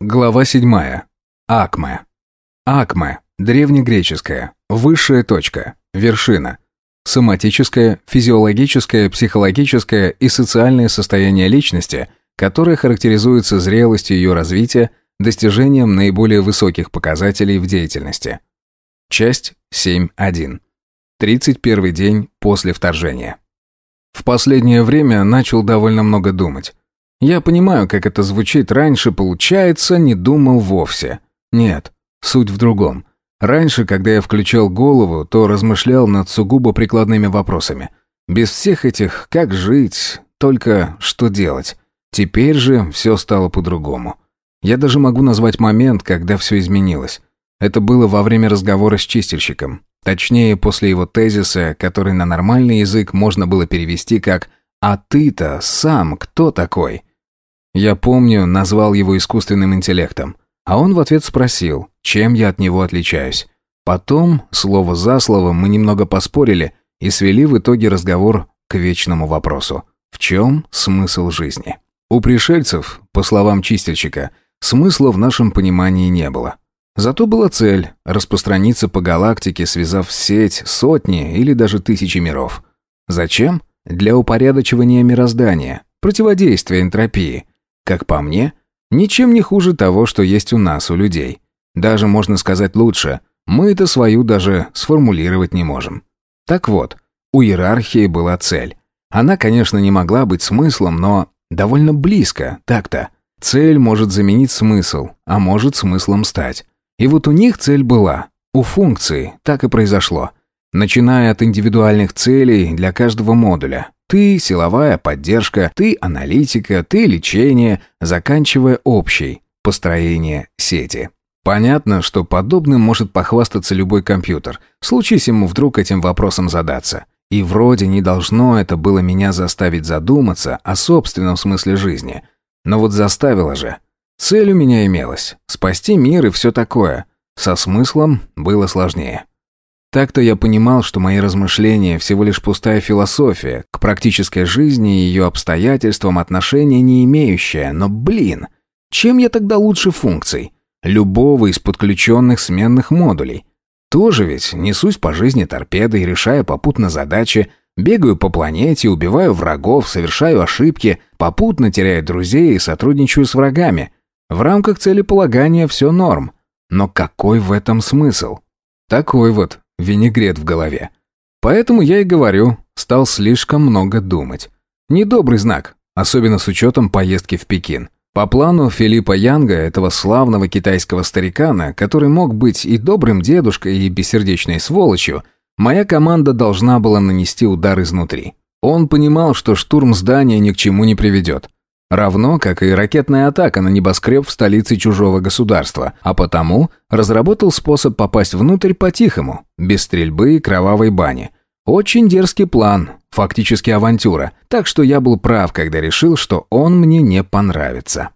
Глава 7. Акме. Акме. Древнегреческая. Высшая точка. Вершина. Соматическое, физиологическое, психологическое и социальное состояние личности, которое характеризуется зрелостью ее развития, достижением наиболее высоких показателей в деятельности. Часть 7.1. 31 день после вторжения. В последнее время начал довольно много думать. Я понимаю, как это звучит раньше, получается, не думал вовсе. Нет, суть в другом. Раньше, когда я включал голову, то размышлял над сугубо прикладными вопросами. Без всех этих «как жить», только «что делать». Теперь же все стало по-другому. Я даже могу назвать момент, когда все изменилось. Это было во время разговора с чистильщиком. Точнее, после его тезиса, который на нормальный язык можно было перевести как «А ты-то сам кто такой?» Я помню, назвал его искусственным интеллектом, а он в ответ спросил, чем я от него отличаюсь. Потом, слово за слово, мы немного поспорили и свели в итоге разговор к вечному вопросу. В чем смысл жизни? У пришельцев, по словам чистильщика, смысла в нашем понимании не было. Зато была цель – распространиться по галактике, связав сеть сотни или даже тысячи миров. Зачем? Для упорядочивания мироздания, противодействия энтропии – как по мне, ничем не хуже того, что есть у нас, у людей. Даже можно сказать лучше, мы это свою даже сформулировать не можем. Так вот, у иерархии была цель. Она, конечно, не могла быть смыслом, но довольно близко, так-то. Цель может заменить смысл, а может смыслом стать. И вот у них цель была. У функции так и произошло. Начиная от индивидуальных целей для каждого модуля, ты силовая поддержка, ты аналитика, ты лечение, заканчивая общей построение сети. Понятно, что подобным может похвастаться любой компьютер, случись ему вдруг этим вопросом задаться. И вроде не должно это было меня заставить задуматься о собственном смысле жизни. Но вот заставило же. Цель у меня имелась – спасти мир и все такое. Со смыслом было сложнее. Так-то я понимал, что мои размышления всего лишь пустая философия, к практической жизни и ее обстоятельствам отношения не имеющая, но, блин, чем я тогда лучше функций? Любого из подключенных сменных модулей. Тоже ведь несусь по жизни торпедой, решая попутно задачи, бегаю по планете, убиваю врагов, совершаю ошибки, попутно теряю друзей и сотрудничаю с врагами. В рамках целеполагания все норм. Но какой в этом смысл? Такой вот, винегрет в голове. Поэтому я и говорю, стал слишком много думать. Недобрый знак, особенно с учетом поездки в Пекин. По плану Филиппа Янга, этого славного китайского старикана, который мог быть и добрым дедушкой, и бессердечной сволочью, моя команда должна была нанести удар изнутри. Он понимал, что штурм здания ни к чему не приведет. Равно, как и ракетная атака на небоскреб в столице чужого государства, а потому разработал способ попасть внутрь по-тихому, без стрельбы и кровавой бани. Очень дерзкий план, фактически авантюра, так что я был прав, когда решил, что он мне не понравится.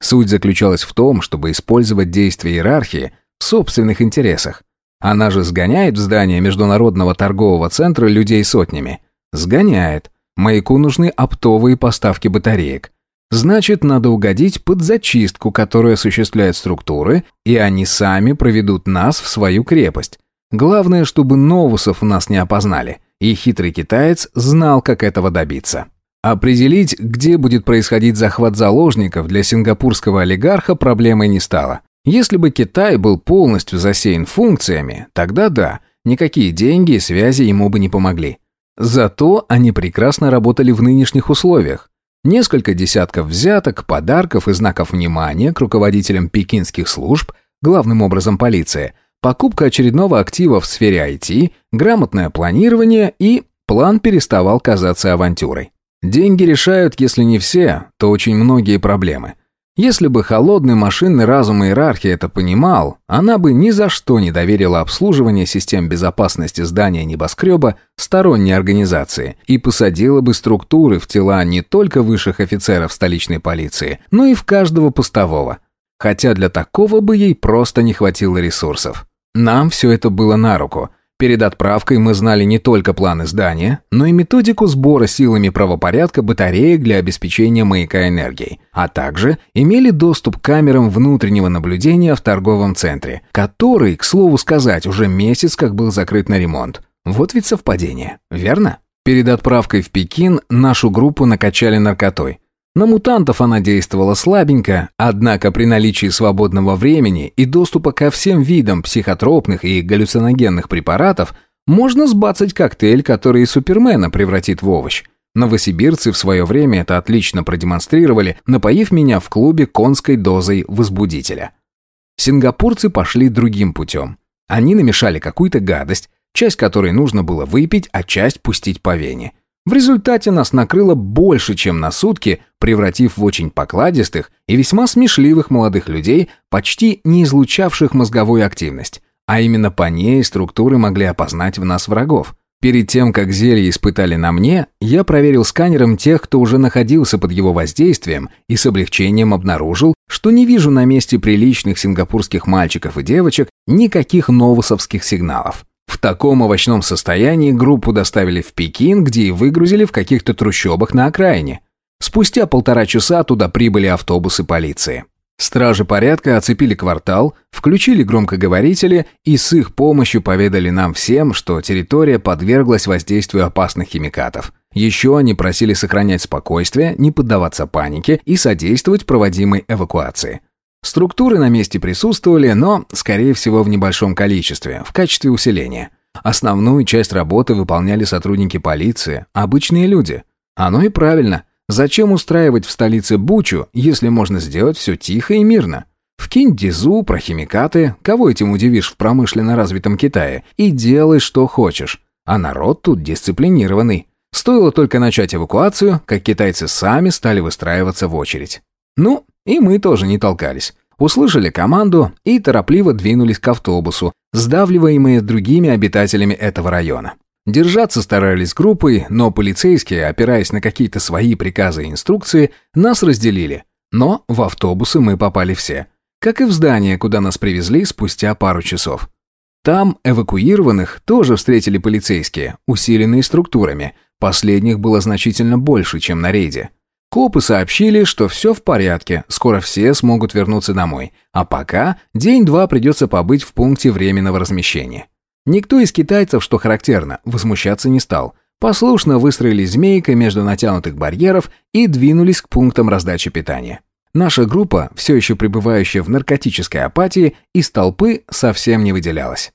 Суть заключалась в том, чтобы использовать действия иерархии в собственных интересах. Она же сгоняет в здание Международного торгового центра людей сотнями. Сгоняет. Маяку нужны оптовые поставки батареек. Значит, надо угодить под зачистку, которую осуществляют структуры, и они сами проведут нас в свою крепость. Главное, чтобы новусов нас не опознали, и хитрый китаец знал, как этого добиться. Определить, где будет происходить захват заложников для сингапурского олигарха проблемой не стало. Если бы Китай был полностью засеян функциями, тогда да, никакие деньги и связи ему бы не помогли. Зато они прекрасно работали в нынешних условиях. Несколько десятков взяток, подарков и знаков внимания к руководителям пекинских служб, главным образом полиция, покупка очередного актива в сфере IT, грамотное планирование и план переставал казаться авантюрой. Деньги решают, если не все, то очень многие проблемы – если бы холодный машинный разум иерархии это понимал, она бы ни за что не доверила обслуживание систем безопасности здания небоскреба сторонней организации и посадила бы структуры в тела не только высших офицеров столичной полиции, но и в каждого постового. Хотя для такого бы ей просто не хватило ресурсов. Нам все это было на руку. Перед отправкой мы знали не только планы здания, но и методику сбора силами правопорядка батареек для обеспечения маяка энергией, а также имели доступ к камерам внутреннего наблюдения в торговом центре, который, к слову сказать, уже месяц как был закрыт на ремонт. Вот ведь совпадение, верно? Перед отправкой в Пекин нашу группу накачали наркотой. На мутантов она действовала слабенько, однако при наличии свободного времени и доступа ко всем видам психотропных и галлюциногенных препаратов можно сбацать коктейль, который Супермена превратит в овощ. Новосибирцы в свое время это отлично продемонстрировали, напоив меня в клубе конской дозой возбудителя. Сингапурцы пошли другим путем. Они намешали какую-то гадость, часть которой нужно было выпить, а часть пустить по вене. В результате нас накрыло больше, чем на сутки, превратив в очень покладистых и весьма смешливых молодых людей, почти не излучавших мозговую активность. А именно по ней структуры могли опознать в нас врагов. Перед тем, как зелье испытали на мне, я проверил сканером тех, кто уже находился под его воздействием, и с облегчением обнаружил, что не вижу на месте приличных сингапурских мальчиков и девочек никаких новосовских сигналов. В таком овощном состоянии группу доставили в Пекин, где и выгрузили в каких-то трущобах на окраине. Спустя полтора часа туда прибыли автобусы полиции. Стражи порядка оцепили квартал, включили громкоговорители и с их помощью поведали нам всем, что территория подверглась воздействию опасных химикатов. Еще они просили сохранять спокойствие, не поддаваться панике и содействовать проводимой эвакуации. Структуры на месте присутствовали, но, скорее всего, в небольшом количестве, в качестве усиления. Основную часть работы выполняли сотрудники полиции, обычные люди. Оно и правильно. Зачем устраивать в столице бучу, если можно сделать все тихо и мирно? Вкинь дизу про химикаты, кого этим удивишь в промышленно развитом Китае, и делай, что хочешь. А народ тут дисциплинированный. Стоило только начать эвакуацию, как китайцы сами стали выстраиваться в очередь. Ну, и мы тоже не толкались. Услышали команду и торопливо двинулись к автобусу, сдавливаемые другими обитателями этого района. Держаться старались группой, но полицейские, опираясь на какие-то свои приказы и инструкции, нас разделили. Но в автобусы мы попали все. Как и в здание, куда нас привезли спустя пару часов. Там эвакуированных тоже встретили полицейские, усиленные структурами. Последних было значительно больше, чем на рейде. Копы сообщили, что все в порядке, скоро все смогут вернуться домой, а пока день-два придется побыть в пункте временного размещения. Никто из китайцев, что характерно, возмущаться не стал. Послушно выстроились змейкой между натянутых барьеров и двинулись к пунктам раздачи питания. Наша группа, все еще пребывающая в наркотической апатии, из толпы совсем не выделялась.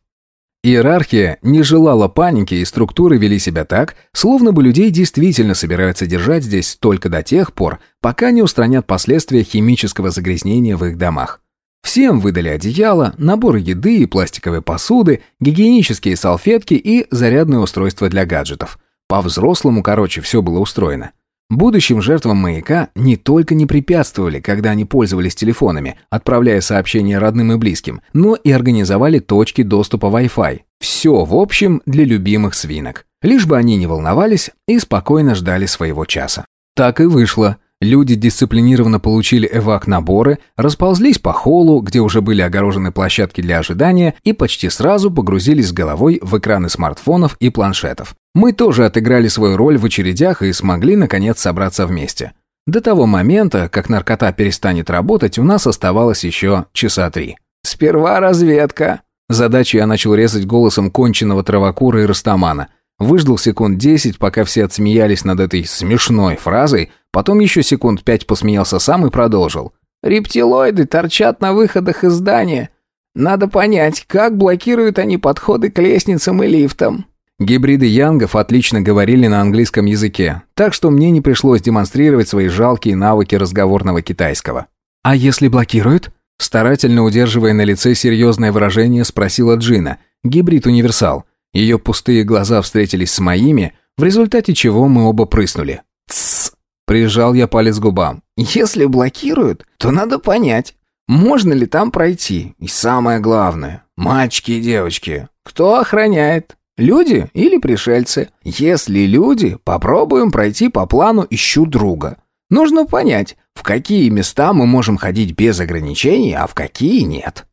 Иерархия не желала паники, и структуры вели себя так, словно бы людей действительно собираются держать здесь только до тех пор, пока не устранят последствия химического загрязнения в их домах. Всем выдали одеяло, набор еды и пластиковой посуды, гигиенические салфетки и зарядное устройство для гаджетов. По-взрослому, короче, все было устроено. Будущим жертвам маяка не только не препятствовали, когда они пользовались телефонами, отправляя сообщения родным и близким, но и организовали точки доступа Wi-Fi. Все, в общем, для любимых свинок. Лишь бы они не волновались и спокойно ждали своего часа. Так и вышло. Люди дисциплинированно получили эвак-наборы, расползлись по холлу, где уже были огорожены площадки для ожидания, и почти сразу погрузились головой в экраны смартфонов и планшетов. Мы тоже отыграли свою роль в очередях и смогли, наконец, собраться вместе. До того момента, как наркота перестанет работать, у нас оставалось еще часа три. «Сперва разведка». Задачу я начал резать голосом конченного травокура и растамана – Выждал секунд десять, пока все отсмеялись над этой смешной фразой, потом еще секунд пять посмеялся сам и продолжил. «Рептилоиды торчат на выходах из здания. Надо понять, как блокируют они подходы к лестницам и лифтам». Гибриды янгов отлично говорили на английском языке, так что мне не пришлось демонстрировать свои жалкие навыки разговорного китайского. «А если блокируют?» Старательно удерживая на лице серьезное выражение, спросила Джина, гибрид-универсал – ее пустые глаза встретились с моими, в результате чего мы оба прыснули. «Тссс!» – прижал я палец губам. «Если блокируют, то надо понять, можно ли там пройти. И самое главное, мальчики и девочки, кто охраняет? Люди или пришельцы? Если люди, попробуем пройти по плану «Ищу друга». Нужно понять, в какие места мы можем ходить без ограничений, а в какие нет.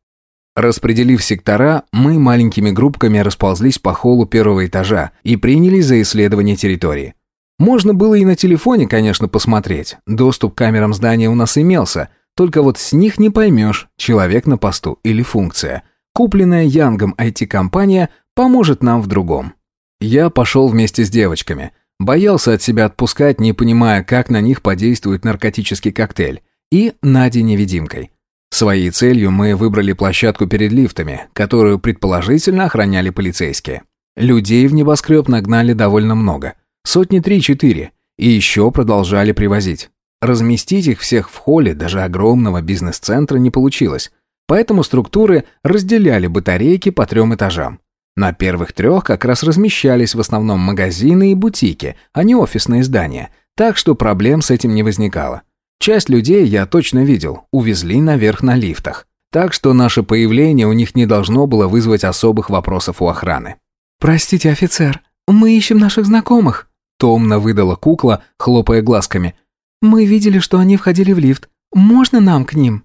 Распределив сектора, мы маленькими группками расползлись по холлу первого этажа и принялись за исследование территории. Можно было и на телефоне, конечно, посмотреть. Доступ к камерам здания у нас имелся, только вот с них не поймешь, человек на посту или функция. Купленная Янгом IT-компания поможет нам в другом. Я пошел вместе с девочками. Боялся от себя отпускать, не понимая, как на них подействует наркотический коктейль. И Надей-невидимкой. Своей целью мы выбрали площадку перед лифтами, которую предположительно охраняли полицейские. Людей в небоскреб нагнали довольно много. Сотни три-четыре. И еще продолжали привозить. Разместить их всех в холле даже огромного бизнес-центра не получилось. Поэтому структуры разделяли батарейки по трем этажам. На первых трех как раз размещались в основном магазины и бутики, а не офисные здания, так что проблем с этим не возникало. Часть людей я точно видел, увезли наверх на лифтах. Так что наше появление у них не должно было вызвать особых вопросов у охраны. «Простите, офицер, мы ищем наших знакомых», — томно выдала кукла, хлопая глазками. «Мы видели, что они входили в лифт. Можно нам к ним?»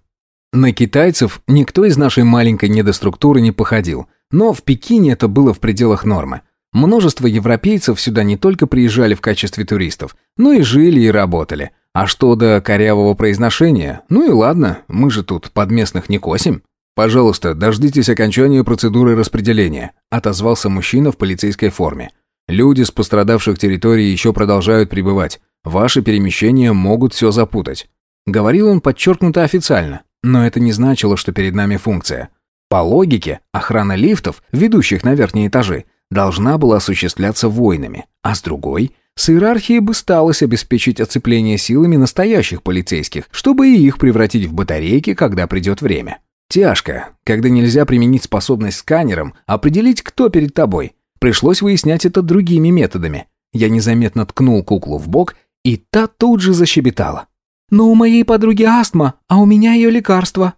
На китайцев никто из нашей маленькой недоструктуры не походил, но в Пекине это было в пределах нормы. Множество европейцев сюда не только приезжали в качестве туристов, но и жили и работали — а что до корявого произношения? Ну и ладно, мы же тут под местных не косим. Пожалуйста, дождитесь окончания процедуры распределения, отозвался мужчина в полицейской форме. Люди с пострадавших территорий еще продолжают прибывать. Ваши перемещения могут все запутать. Говорил он подчеркнуто официально, но это не значило, что перед нами функция. По логике, охрана лифтов, ведущих на верхние этажи, должна была осуществляться воинами, а с другой с иерархией бы сталось обеспечить оцепление силами настоящих полицейских, чтобы и их превратить в батарейки, когда придет время. Тяжко, когда нельзя применить способность сканером, определить, кто перед тобой. Пришлось выяснять это другими методами. Я незаметно ткнул куклу в бок, и та тут же защебетала. «Но у моей подруги астма, а у меня ее лекарство».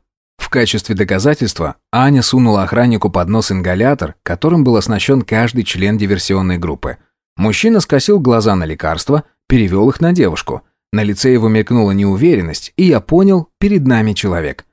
Качестве доказательства Аня сунула охраннику под нос ингалятор, которым был оснащен каждый член диверсионной группы. Мужчина скосил глаза на лекарство, перевел их на девушку. На лице его мелькнула неуверенность, и я понял, перед нами человек.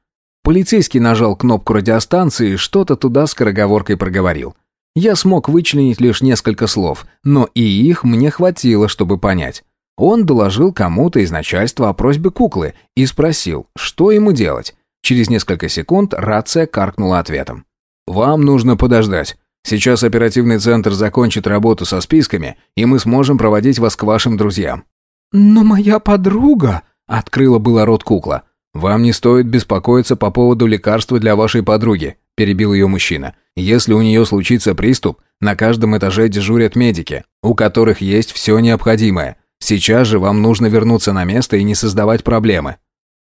Полицейский нажал кнопку радиостанции и что-то туда скороговоркой проговорил. Я смог вычленить лишь несколько слов, но и их мне хватило, чтобы понять. Он доложил кому-то из начальства о просьбе куклы и спросил, что ему делать. Через несколько секунд рация каркнула ответом. «Вам нужно подождать. Сейчас оперативный центр закончит работу со списками, и мы сможем проводить вас к вашим друзьям». «Но моя подруга...» — открыла было рот кукла. «Вам не стоит беспокоиться по поводу лекарства для вашей подруги», — перебил ее мужчина. «Если у нее случится приступ, на каждом этаже дежурят медики, у которых есть все необходимое. Сейчас же вам нужно вернуться на место и не создавать проблемы».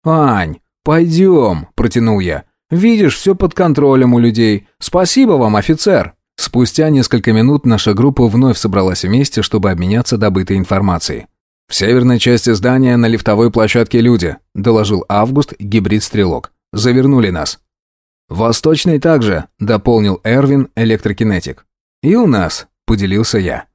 «Ань, пойдем», — протянул я. «Видишь, все под контролем у людей. Спасибо вам, офицер». Спустя несколько минут наша группа вновь собралась вместе, чтобы обменяться добытой информацией. «В северной части здания на лифтовой площадке люди», – доложил Август, гибрид-стрелок. «Завернули нас». «Восточный также», – дополнил Эрвин, электрокинетик. «И у нас», – поделился я.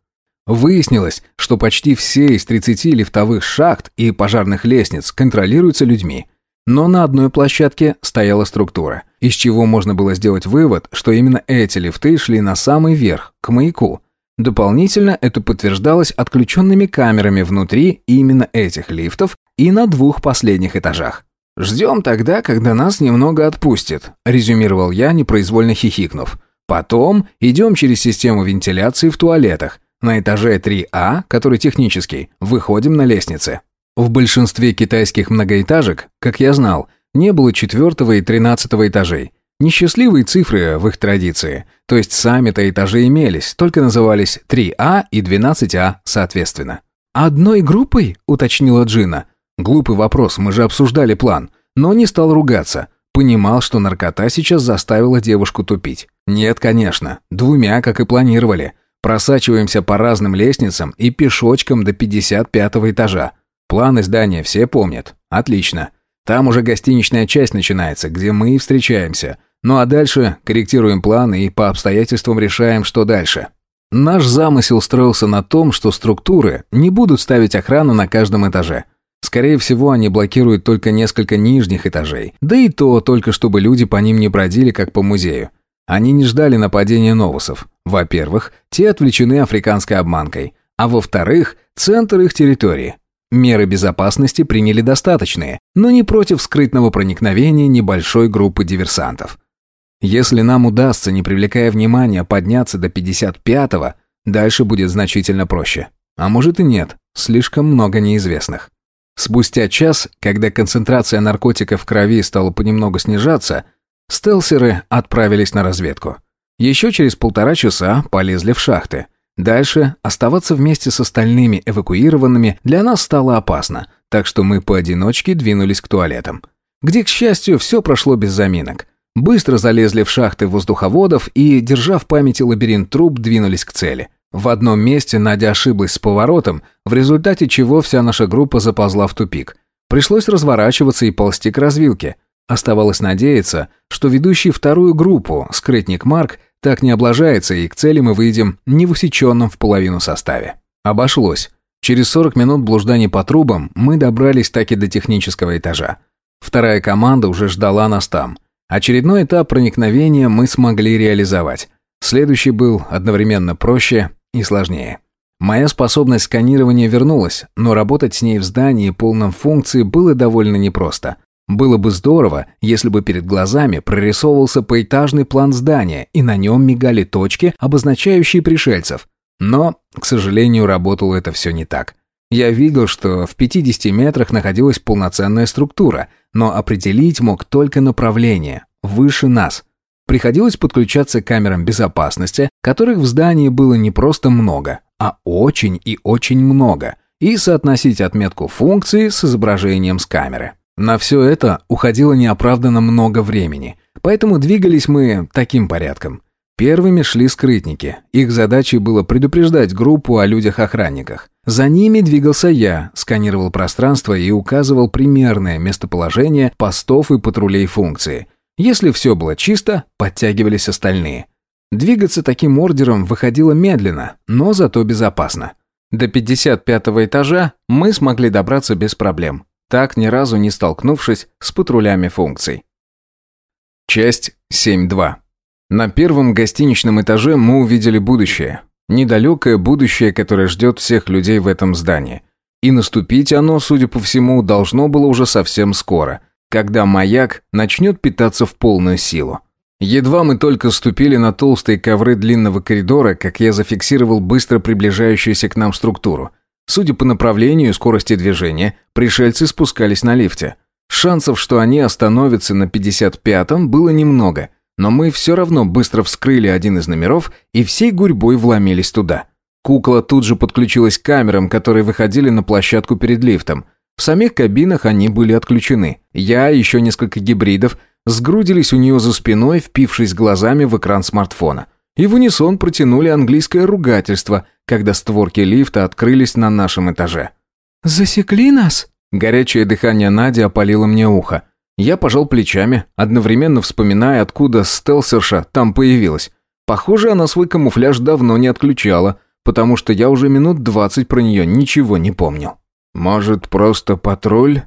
Выяснилось, что почти все из 30 лифтовых шахт и пожарных лестниц контролируются людьми – но на одной площадке стояла структура, из чего можно было сделать вывод, что именно эти лифты шли на самый верх, к маяку. Дополнительно это подтверждалось отключенными камерами внутри именно этих лифтов и на двух последних этажах. «Ждем тогда, когда нас немного отпустит», – резюмировал я, непроизвольно хихикнув. «Потом идем через систему вентиляции в туалетах. На этаже 3А, который технический, выходим на лестнице». В большинстве китайских многоэтажек, как я знал, не было четвертого и тринадцатого этажей. Несчастливые цифры в их традиции, то есть сами-то этажи имелись, только назывались 3А и 12А соответственно. «Одной группой?» – уточнила Джина. Глупый вопрос, мы же обсуждали план. Но не стал ругаться. Понимал, что наркота сейчас заставила девушку тупить. Нет, конечно, двумя, как и планировали. Просачиваемся по разным лестницам и пешочком до 55 этажа. Планы здания все помнят. Отлично. Там уже гостиничная часть начинается, где мы и встречаемся. Ну а дальше корректируем планы и по обстоятельствам решаем, что дальше. Наш замысел строился на том, что структуры не будут ставить охрану на каждом этаже. Скорее всего, они блокируют только несколько нижних этажей, да и то только чтобы люди по ним не бродили, как по музею. Они не ждали нападения новусов. Во-первых, те отвлечены африканской обманкой, а во-вторых, центр их территории. Меры безопасности приняли достаточные, но не против скрытного проникновения небольшой группы диверсантов. Если нам удастся, не привлекая внимания, подняться до 55-го, дальше будет значительно проще. А может и нет, слишком много неизвестных. Спустя час, когда концентрация наркотиков в крови стала понемногу снижаться, стелсеры отправились на разведку. Еще через полтора часа полезли в шахты. Дальше оставаться вместе с остальными эвакуированными для нас стало опасно, так что мы поодиночке двинулись к туалетам. Где, к счастью, все прошло без заминок. Быстро залезли в шахты воздуховодов и, держа в памяти лабиринт труб, двинулись к цели. В одном месте Надя ошиблась с поворотом, в результате чего вся наша группа заползла в тупик. Пришлось разворачиваться и ползти к развилке. Оставалось надеяться, что ведущий вторую группу, скрытник Марк, так не облажается, и к цели мы выйдем не в усеченном в половину составе. Обошлось. Через 40 минут блужданий по трубам мы добрались таки до технического этажа. Вторая команда уже ждала нас там. Очередной этап проникновения мы смогли реализовать. Следующий был одновременно проще и сложнее. Моя способность сканирования вернулась, но работать с ней в здании полном функции было довольно непросто. Было бы здорово, если бы перед глазами прорисовывался поэтажный план здания, и на нем мигали точки, обозначающие пришельцев. Но, к сожалению, работало это все не так. Я видел, что в 50 метрах находилась полноценная структура, но определить мог только направление, выше нас. Приходилось подключаться к камерам безопасности, которых в здании было не просто много, а очень и очень много, и соотносить отметку функции с изображением с камеры. На все это уходило неоправданно много времени, поэтому двигались мы таким порядком. Первыми шли скрытники. Их задачей было предупреждать группу о людях-охранниках. За ними двигался я, сканировал пространство и указывал примерное местоположение постов и патрулей функции – если все было чисто, подтягивались остальные. Двигаться таким ордером выходило медленно, но зато безопасно. До 55 этажа мы смогли добраться без проблем, так ни разу не столкнувшись с патрулями функций. Часть 7.2. На первом гостиничном этаже мы увидели будущее. Недалекое будущее, которое ждет всех людей в этом здании. И наступить оно, судя по всему, должно было уже совсем скоро – когда маяк начнет питаться в полную силу. Едва мы только ступили на толстые ковры длинного коридора, как я зафиксировал быстро приближающуюся к нам структуру. Судя по направлению и скорости движения, пришельцы спускались на лифте. Шансов, что они остановятся на 55-м, было немного, но мы все равно быстро вскрыли один из номеров и всей гурьбой вломились туда. Кукла тут же подключилась к камерам, которые выходили на площадку перед лифтом – в самих кабинах они были отключены. Я и еще несколько гибридов сгрудились у нее за спиной, впившись глазами в экран смартфона. И в унисон протянули английское ругательство, когда створки лифта открылись на нашем этаже. «Засекли нас?» Горячее дыхание Нади опалило мне ухо. Я пожал плечами, одновременно вспоминая, откуда стелсерша там появилась. Похоже, она свой камуфляж давно не отключала, потому что я уже минут двадцать про нее ничего не помнил. «Может, просто патруль?»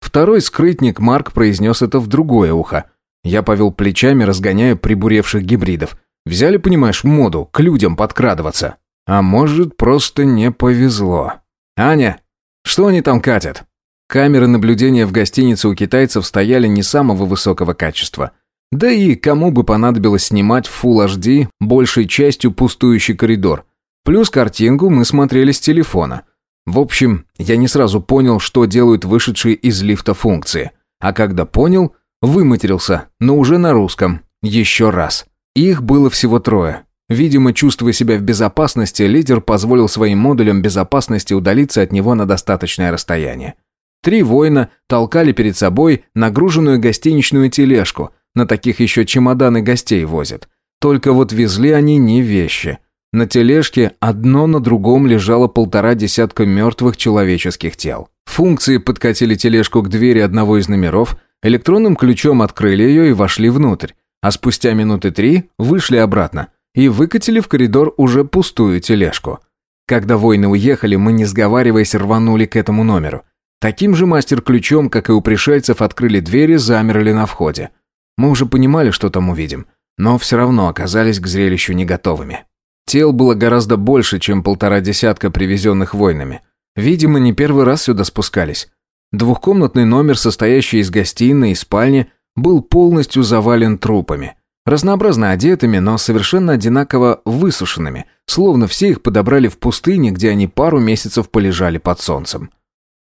Второй скрытник Марк произнес это в другое ухо. Я повел плечами, разгоняя прибуревших гибридов. Взяли, понимаешь, моду к людям подкрадываться. А может, просто не повезло. «Аня, что они там катят?» Камеры наблюдения в гостинице у китайцев стояли не самого высокого качества. Да и кому бы понадобилось снимать в Full HD большей частью пустующий коридор. Плюс картинку мы смотрели с телефона. В общем, я не сразу понял, что делают вышедшие из лифта функции. А когда понял, выматерился, но уже на русском. Еще раз. Их было всего трое. Видимо, чувствуя себя в безопасности, лидер позволил своим модулям безопасности удалиться от него на достаточное расстояние. Три воина толкали перед собой нагруженную гостиничную тележку. На таких еще чемоданы гостей возят. Только вот везли они не вещи – на тележке одно на другом лежало полтора десятка мертвых человеческих тел. Функции подкатили тележку к двери одного из номеров, электронным ключом открыли ее и вошли внутрь, а спустя минуты три вышли обратно и выкатили в коридор уже пустую тележку. Когда воины уехали, мы, не сговариваясь, рванули к этому номеру. Таким же мастер-ключом, как и у пришельцев, открыли двери, замерли на входе. Мы уже понимали, что там увидим, но все равно оказались к зрелищу не готовыми. Тел было гораздо больше, чем полтора десятка привезенных воинами. Видимо, не первый раз сюда спускались. Двухкомнатный номер, состоящий из гостиной и спальни, был полностью завален трупами. Разнообразно одетыми, но совершенно одинаково высушенными, словно все их подобрали в пустыне, где они пару месяцев полежали под солнцем.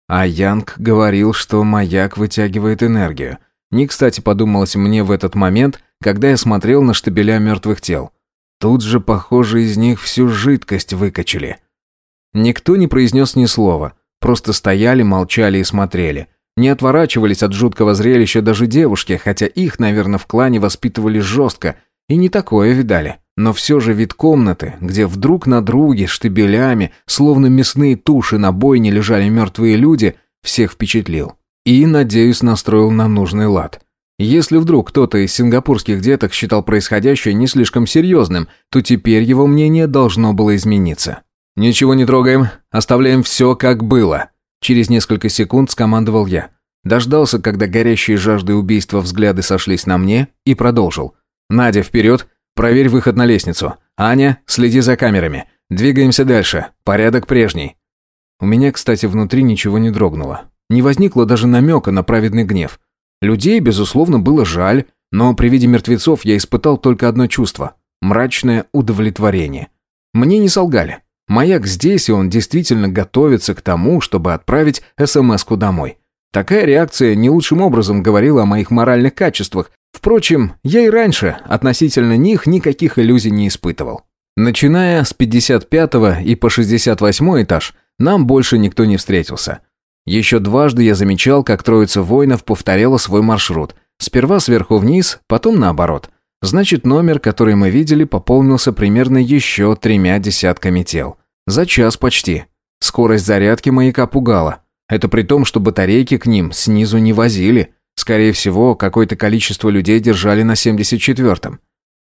А Янг говорил, что маяк вытягивает энергию. Не кстати подумалось мне в этот момент, когда я смотрел на штабеля мертвых тел. Тут же, похоже, из них всю жидкость выкачали. Никто не произнес ни слова, просто стояли, молчали и смотрели. Не отворачивались от жуткого зрелища даже девушки, хотя их, наверное, в клане воспитывали жестко, и не такое видали. Но все же вид комнаты, где вдруг на друге штабелями, словно мясные туши на бойне лежали мертвые люди, всех впечатлил. И, надеюсь, настроил на нужный лад. Если вдруг кто-то из сингапурских деток считал происходящее не слишком серьезным, то теперь его мнение должно было измениться. «Ничего не трогаем, оставляем все как было», – через несколько секунд скомандовал я. Дождался, когда горящие жаждой убийства взгляды сошлись на мне, и продолжил. «Надя, вперед! Проверь выход на лестницу. Аня, следи за камерами. Двигаемся дальше. Порядок прежний». У меня, кстати, внутри ничего не дрогнуло. Не возникло даже намека на праведный гнев. Людей, безусловно, было жаль, но при виде мертвецов я испытал только одно чувство – мрачное удовлетворение. Мне не солгали. Маяк здесь, и он действительно готовится к тому, чтобы отправить СМС-ку домой. Такая реакция не лучшим образом говорила о моих моральных качествах. Впрочем, я и раньше относительно них никаких иллюзий не испытывал. Начиная с 55 и по 68 этаж, нам больше никто не встретился. Еще дважды я замечал, как троица воинов повторяла свой маршрут. Сперва сверху вниз, потом наоборот. Значит, номер, который мы видели, пополнился примерно еще тремя десятками тел. За час почти. Скорость зарядки маяка пугала. Это при том, что батарейки к ним снизу не возили. Скорее всего, какое-то количество людей держали на 74-м.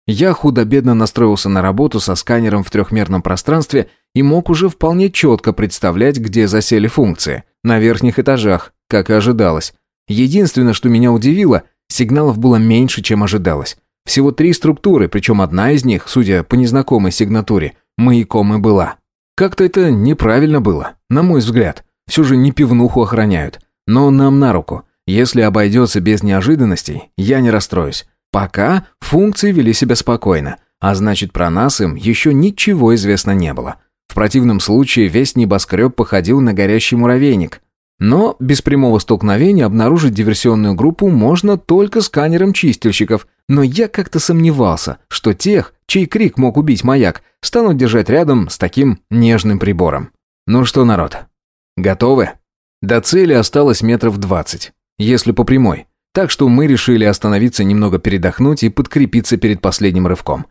Я худо-бедно настроился на работу со сканером в трехмерном пространстве и мог уже вполне четко представлять, где засели функции. На верхних этажах, как и ожидалось. Единственное, что меня удивило, сигналов было меньше, чем ожидалось. Всего три структуры, причем одна из них, судя по незнакомой сигнатуре, маяком и была. Как-то это неправильно было, на мой взгляд. Все же не пивнуху охраняют. Но нам на руку. Если обойдется без неожиданностей, я не расстроюсь. Пока функции вели себя спокойно, а значит про нас им еще ничего известно не было. В противном случае весь небоскреб походил на горящий муравейник. Но без прямого столкновения обнаружить диверсионную группу можно только сканером чистильщиков, но я как-то сомневался, что тех, чей крик мог убить маяк, станут держать рядом с таким нежным прибором. Ну что, народ, готовы? До цели осталось метров двадцать, если по прямой. Так что мы решили остановиться немного передохнуть и подкрепиться перед последним рывком.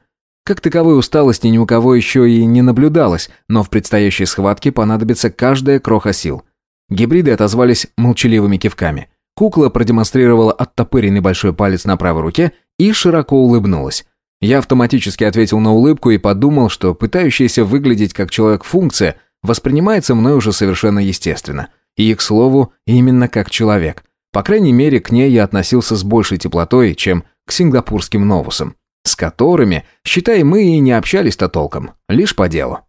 Как таковой усталости ни у кого еще и не наблюдалось, но в предстоящей схватке понадобится каждая кроха сил. Гибриды отозвались молчаливыми кивками. Кукла продемонстрировала оттопыренный большой палец на правой руке и широко улыбнулась. Я автоматически ответил на улыбку и подумал, что пытающаяся выглядеть как человек функция воспринимается мной уже совершенно естественно. И, к слову, именно как человек – по крайней мере, к ней я относился с большей теплотой, чем к сингапурским новусам, с которыми, считай, мы и не общались-то толком, лишь по делу.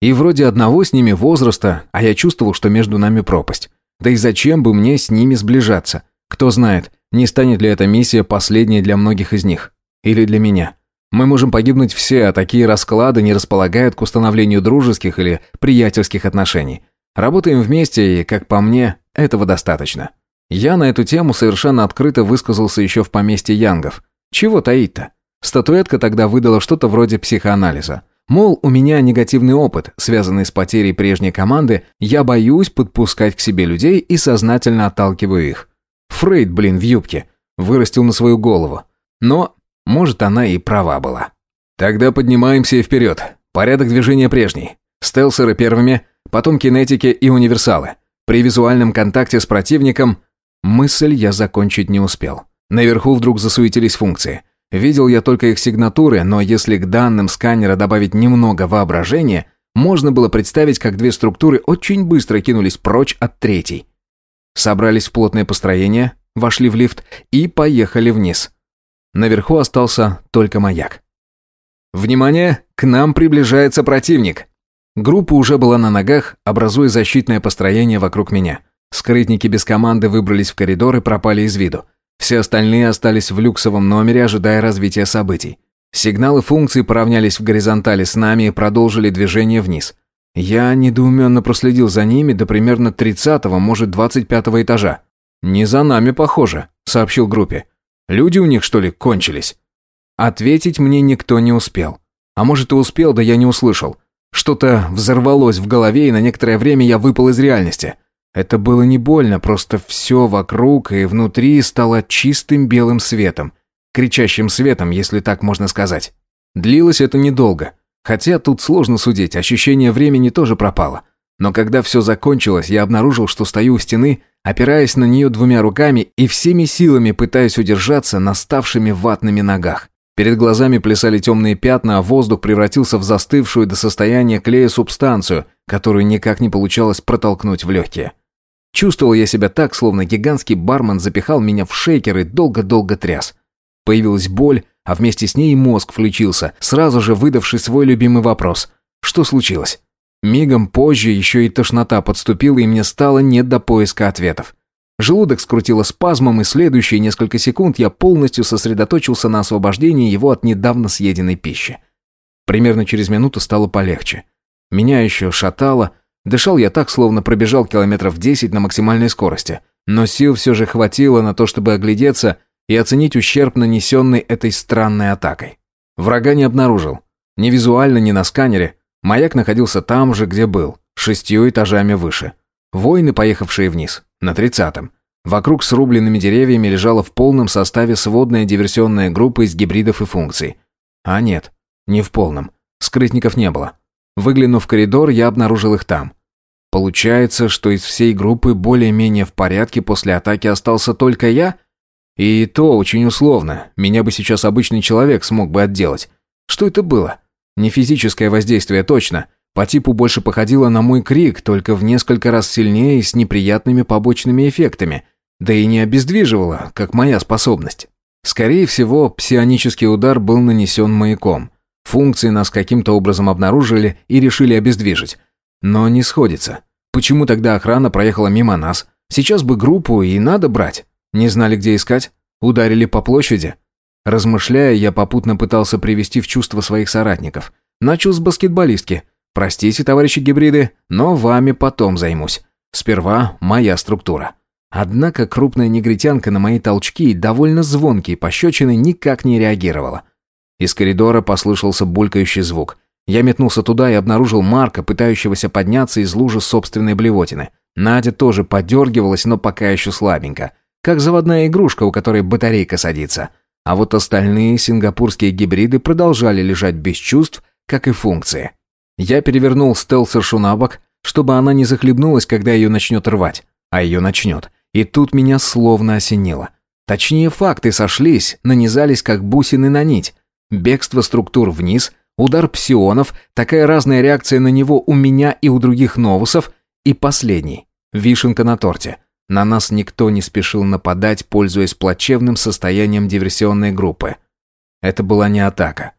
И вроде одного с ними возраста, а я чувствовал, что между нами пропасть. Да и зачем бы мне с ними сближаться? Кто знает, не станет ли эта миссия последней для многих из них. Или для меня. Мы можем погибнуть все, а такие расклады не располагают к установлению дружеских или приятельских отношений. Работаем вместе, и, как по мне, этого достаточно. Я на эту тему совершенно открыто высказался еще в поместье Янгов. Чего таить-то? Статуэтка тогда выдала что-то вроде психоанализа. Мол, у меня негативный опыт, связанный с потерей прежней команды, я боюсь подпускать к себе людей и сознательно отталкиваю их. Фрейд, блин, в юбке. Вырастил на свою голову. Но, может, она и права была. Тогда поднимаемся и вперед. Порядок движения прежний. Стелсеры первыми, потом кинетики и универсалы. При визуальном контакте с противником Мысль я закончить не успел. Наверху вдруг засуетились функции. Видел я только их сигнатуры, но если к данным сканера добавить немного воображения, можно было представить, как две структуры очень быстро кинулись прочь от третьей. Собрались в плотное построение, вошли в лифт и поехали вниз. Наверху остался только маяк. «Внимание! К нам приближается противник!» Группа уже была на ногах, образуя защитное построение вокруг меня. Скрытники без команды выбрались в коридор и пропали из виду. Все остальные остались в люксовом номере, ожидая развития событий. Сигналы функции поравнялись в горизонтали с нами и продолжили движение вниз. Я недоуменно проследил за ними до примерно 30-го, может, 25-го этажа. «Не за нами, похоже», — сообщил группе. «Люди у них, что ли, кончились?» Ответить мне никто не успел. А может и успел, да я не услышал. Что-то взорвалось в голове, и на некоторое время я выпал из реальности. Это было не больно, просто все вокруг и внутри стало чистым белым светом. Кричащим светом, если так можно сказать. Длилось это недолго. Хотя тут сложно судить, ощущение времени тоже пропало. Но когда все закончилось, я обнаружил, что стою у стены, опираясь на нее двумя руками и всеми силами пытаясь удержаться на ставшими ватными ногах. Перед глазами плясали темные пятна, а воздух превратился в застывшую до состояния клея субстанцию, которую никак не получалось протолкнуть в легкие. Чувствовал я себя так, словно гигантский бармен запихал меня в шейкер и долго-долго тряс. Появилась боль, а вместе с ней и мозг включился, сразу же выдавший свой любимый вопрос. Что случилось? Мигом позже еще и тошнота подступила, и мне стало нет до поиска ответов. Желудок скрутило спазмом, и следующие несколько секунд я полностью сосредоточился на освобождении его от недавно съеденной пищи. Примерно через минуту стало полегче. Меня еще шатало, дышал я так, словно пробежал километров 10 на максимальной скорости, но сил все же хватило на то, чтобы оглядеться и оценить ущерб, нанесенный этой странной атакой. Врага не обнаружил. Ни визуально, ни на сканере. Маяк находился там же, где был, шестью этажами выше. Воины, поехавшие вниз, на тридцатом. Вокруг с рубленными деревьями лежала в полном составе сводная диверсионная группа из гибридов и функций. А нет, не в полном. Скрытников не было. Выглянув в коридор, я обнаружил их там. Получается, что из всей группы более-менее в порядке после атаки остался только я? И то очень условно. Меня бы сейчас обычный человек смог бы отделать. Что это было? Не физическое воздействие точно – по типу больше походила на мой крик, только в несколько раз сильнее и с неприятными побочными эффектами. Да и не обездвиживала, как моя способность. Скорее всего, псионический удар был нанесен маяком. Функции нас каким-то образом обнаружили и решили обездвижить. Но не сходится. Почему тогда охрана проехала мимо нас? Сейчас бы группу и надо брать. Не знали, где искать? Ударили по площади? Размышляя, я попутно пытался привести в чувство своих соратников. Начал с баскетболистки. Простите, товарищи гибриды, но вами потом займусь. Сперва моя структура. Однако крупная негритянка на мои толчки и довольно звонкие пощечины никак не реагировала. Из коридора послышался булькающий звук. Я метнулся туда и обнаружил Марка, пытающегося подняться из лужи собственной блевотины. Надя тоже подергивалась, но пока еще слабенько. Как заводная игрушка, у которой батарейка садится. А вот остальные сингапурские гибриды продолжали лежать без чувств, как и функции. Я перевернул стелсершу на бок, чтобы она не захлебнулась, когда ее начнет рвать. А ее начнет. И тут меня словно осенило. Точнее, факты сошлись, нанизались как бусины на нить. Бегство структур вниз, удар псионов, такая разная реакция на него у меня и у других новусов, и последний. Вишенка на торте. На нас никто не спешил нападать, пользуясь плачевным состоянием диверсионной группы. Это была не атака.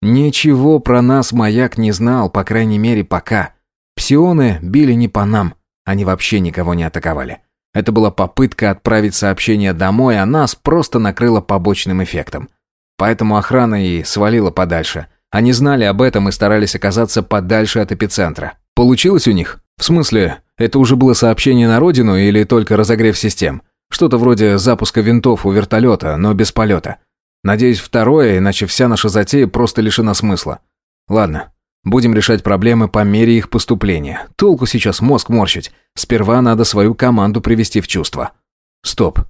Ничего про нас маяк не знал, по крайней мере, пока. Псионы били не по нам, они вообще никого не атаковали. Это была попытка отправить сообщение домой, а нас просто накрыло побочным эффектом. Поэтому охрана и свалила подальше. Они знали об этом и старались оказаться подальше от эпицентра. Получилось у них? В смысле, это уже было сообщение на родину или только разогрев систем? Что-то вроде запуска винтов у вертолета, но без полета. Надеюсь, второе, иначе вся наша затея просто лишена смысла. Ладно, будем решать проблемы по мере их поступления. Толку сейчас мозг морщить. Сперва надо свою команду привести в чувство. Стоп.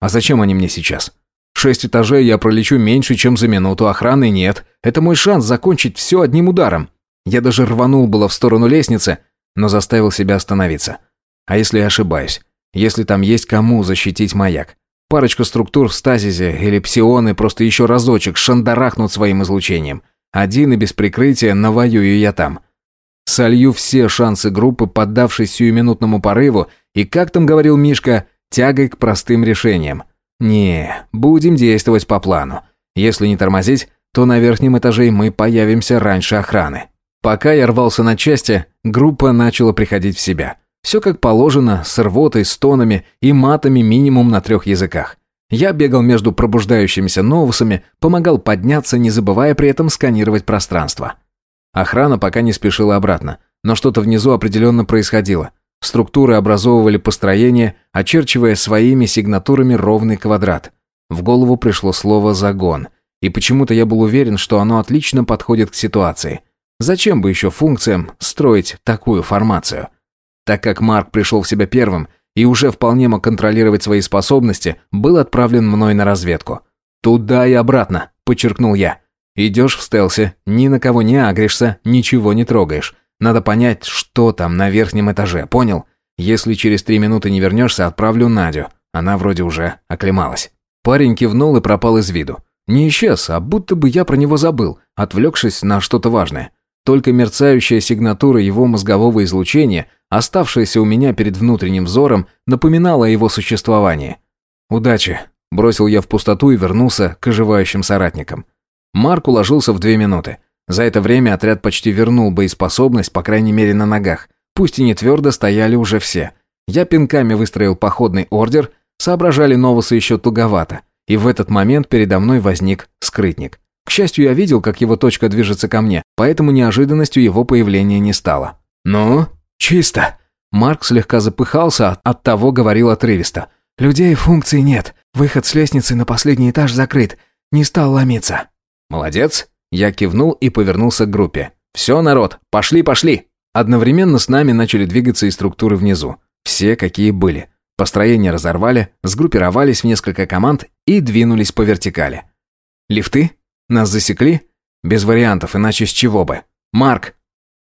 А зачем они мне сейчас? Шесть этажей я пролечу меньше, чем за минуту, охраны нет. Это мой шанс закончить все одним ударом. Я даже рванул было в сторону лестницы, но заставил себя остановиться. А если я ошибаюсь? Если там есть кому защитить маяк? Парочка структур в стазисе или псионы просто еще разочек шандарахнут своим излучением. Один и без прикрытия навоюю я там. Солью все шансы группы, поддавшись сиюминутному порыву, и, как там говорил Мишка, тягой к простым решениям. Не, будем действовать по плану. Если не тормозить, то на верхнем этаже мы появимся раньше охраны. Пока я рвался на части, группа начала приходить в себя. Все как положено, с рвотой, стонами и матами минимум на трех языках. Я бегал между пробуждающимися новусами, помогал подняться, не забывая при этом сканировать пространство. Охрана пока не спешила обратно, но что-то внизу определенно происходило. Структуры образовывали построение, очерчивая своими сигнатурами ровный квадрат. В голову пришло слово «загон», и почему-то я был уверен, что оно отлично подходит к ситуации. Зачем бы еще функциям строить такую формацию? Так как Марк пришел в себя первым, и уже вполне мог контролировать свои способности, был отправлен мной на разведку. «Туда и обратно», — подчеркнул я. «Идешь в стелсе, ни на кого не агришься, ничего не трогаешь. Надо понять, что там на верхнем этаже, понял? Если через три минуты не вернешься, отправлю Надю. Она вроде уже оклемалась». Парень кивнул и пропал из виду. Не исчез, а будто бы я про него забыл, отвлекшись на что-то важное. Только мерцающая сигнатура его мозгового излучения оставшаяся у меня перед внутренним взором, напоминала о его существовании. «Удачи!» – бросил я в пустоту и вернулся к оживающим соратникам. Марк уложился в две минуты. За это время отряд почти вернул боеспособность, по крайней мере на ногах. Пусть и не твердо стояли уже все. Я пинками выстроил походный ордер, соображали новосы еще туговато. И в этот момент передо мной возник скрытник. К счастью, я видел, как его точка движется ко мне, поэтому неожиданностью его появления не стало. «Ну?» «Чисто». Марк слегка запыхался, от того говорил отрывисто. «Людей функций нет. Выход с лестницы на последний этаж закрыт. Не стал ломиться». «Молодец». Я кивнул и повернулся к группе. «Все, народ, пошли, пошли!» Одновременно с нами начали двигаться и структуры внизу. Все, какие были. Построение разорвали, сгруппировались в несколько команд и двинулись по вертикали. «Лифты? Нас засекли?» «Без вариантов, иначе с чего бы?» «Марк!»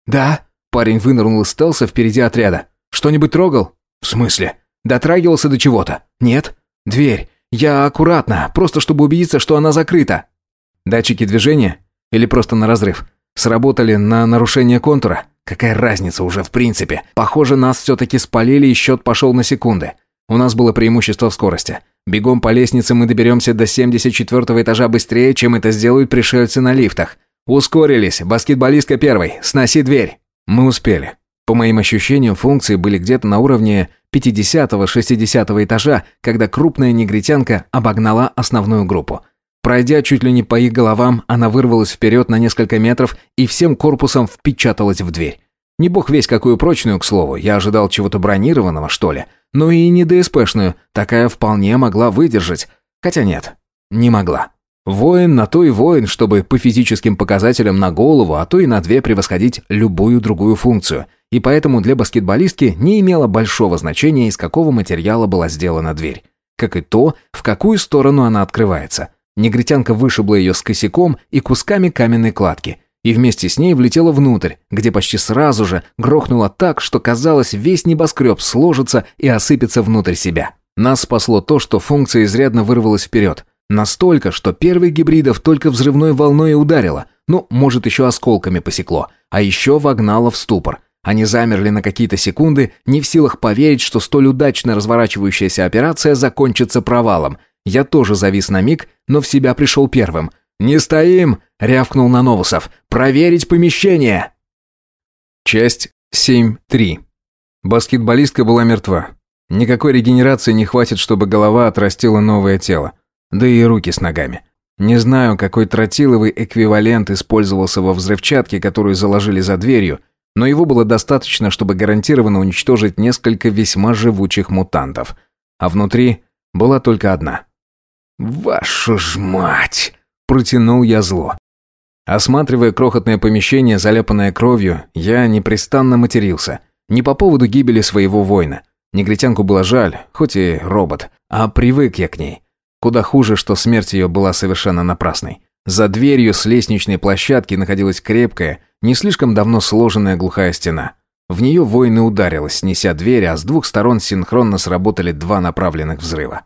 «Да?» Парень вынырнул из стелса впереди отряда. «Что-нибудь трогал?» «В смысле?» «Дотрагивался до чего-то?» «Нет». «Дверь. Я аккуратно, просто чтобы убедиться, что она закрыта». «Датчики движения? Или просто на разрыв? Сработали на нарушение контура? Какая разница уже в принципе? Похоже, нас все-таки спалили и счет пошел на секунды. У нас было преимущество в скорости. Бегом по лестнице мы доберемся до 74 этажа быстрее, чем это сделают пришельцы на лифтах. Ускорились. Баскетболистка первой. Сноси дверь. Мы успели. По моим ощущениям, функции были где-то на уровне 50-60 этажа, когда крупная негритянка обогнала основную группу. Пройдя чуть ли не по их головам, она вырвалась вперед на несколько метров и всем корпусом впечаталась в дверь. Не бог весь какую прочную, к слову, я ожидал чего-то бронированного, что ли. Но и не ДСПшную, такая вполне могла выдержать. Хотя нет, не могла. Воин на то и воин, чтобы по физическим показателям на голову, а то и на две превосходить любую другую функцию. И поэтому для баскетболистки не имело большого значения, из какого материала была сделана дверь. Как и то, в какую сторону она открывается. Негритянка вышибла ее с косяком и кусками каменной кладки. И вместе с ней влетела внутрь, где почти сразу же грохнула так, что казалось, весь небоскреб сложится и осыпется внутрь себя. Нас спасло то, что функция изрядно вырвалась вперед – Настолько, что первый гибридов только взрывной волной ударило. Ну, может, еще осколками посекло. А еще вогнало в ступор. Они замерли на какие-то секунды, не в силах поверить, что столь удачно разворачивающаяся операция закончится провалом. Я тоже завис на миг, но в себя пришел первым. «Не стоим!» — рявкнул на Новусов. «Проверить помещение!» Часть 7.3 Баскетболистка была мертва. Никакой регенерации не хватит, чтобы голова отрастила новое тело да и руки с ногами. Не знаю, какой тротиловый эквивалент использовался во взрывчатке, которую заложили за дверью, но его было достаточно, чтобы гарантированно уничтожить несколько весьма живучих мутантов. А внутри была только одна. «Вашу ж мать!» – протянул я зло. Осматривая крохотное помещение, заляпанное кровью, я непрестанно матерился. Не по поводу гибели своего воина. Негритянку было жаль, хоть и робот, а привык я к ней. Куда хуже, что смерть ее была совершенно напрасной. За дверью с лестничной площадки находилась крепкая, не слишком давно сложенная глухая стена. В нее воины ударилось, снеся дверь, а с двух сторон синхронно сработали два направленных взрыва.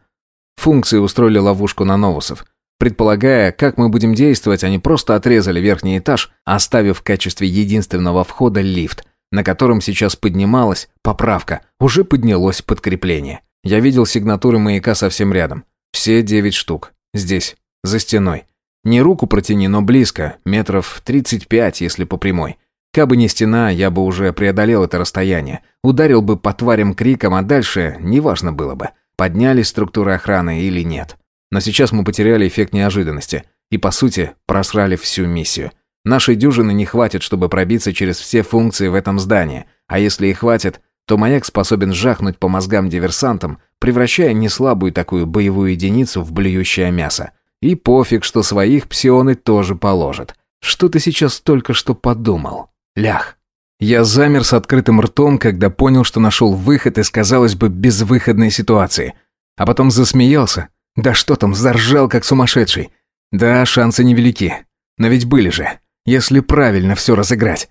Функции устроили ловушку на новусов. Предполагая, как мы будем действовать, они просто отрезали верхний этаж, оставив в качестве единственного входа лифт, на котором сейчас поднималась поправка, уже поднялось подкрепление. Я видел сигнатуры маяка совсем рядом. Все девять штук. Здесь, за стеной. Не руку протяни, но близко, метров 35, если по прямой. Кабы не стена, я бы уже преодолел это расстояние. Ударил бы по тварям криком, а дальше неважно было бы, поднялись структуры охраны или нет. Но сейчас мы потеряли эффект неожиданности и, по сути, просрали всю миссию. Нашей дюжины не хватит, чтобы пробиться через все функции в этом здании, а если и хватит, то маяк способен жахнуть по мозгам диверсантам, превращая неслабую такую боевую единицу в блюющее мясо. И пофиг, что своих псионы тоже положат. Что ты сейчас только что подумал? Лях. Я замер с открытым ртом, когда понял, что нашел выход из, казалось бы, безвыходной ситуации. А потом засмеялся. Да что там, заржал, как сумасшедший. Да, шансы невелики. Но ведь были же, если правильно все разыграть.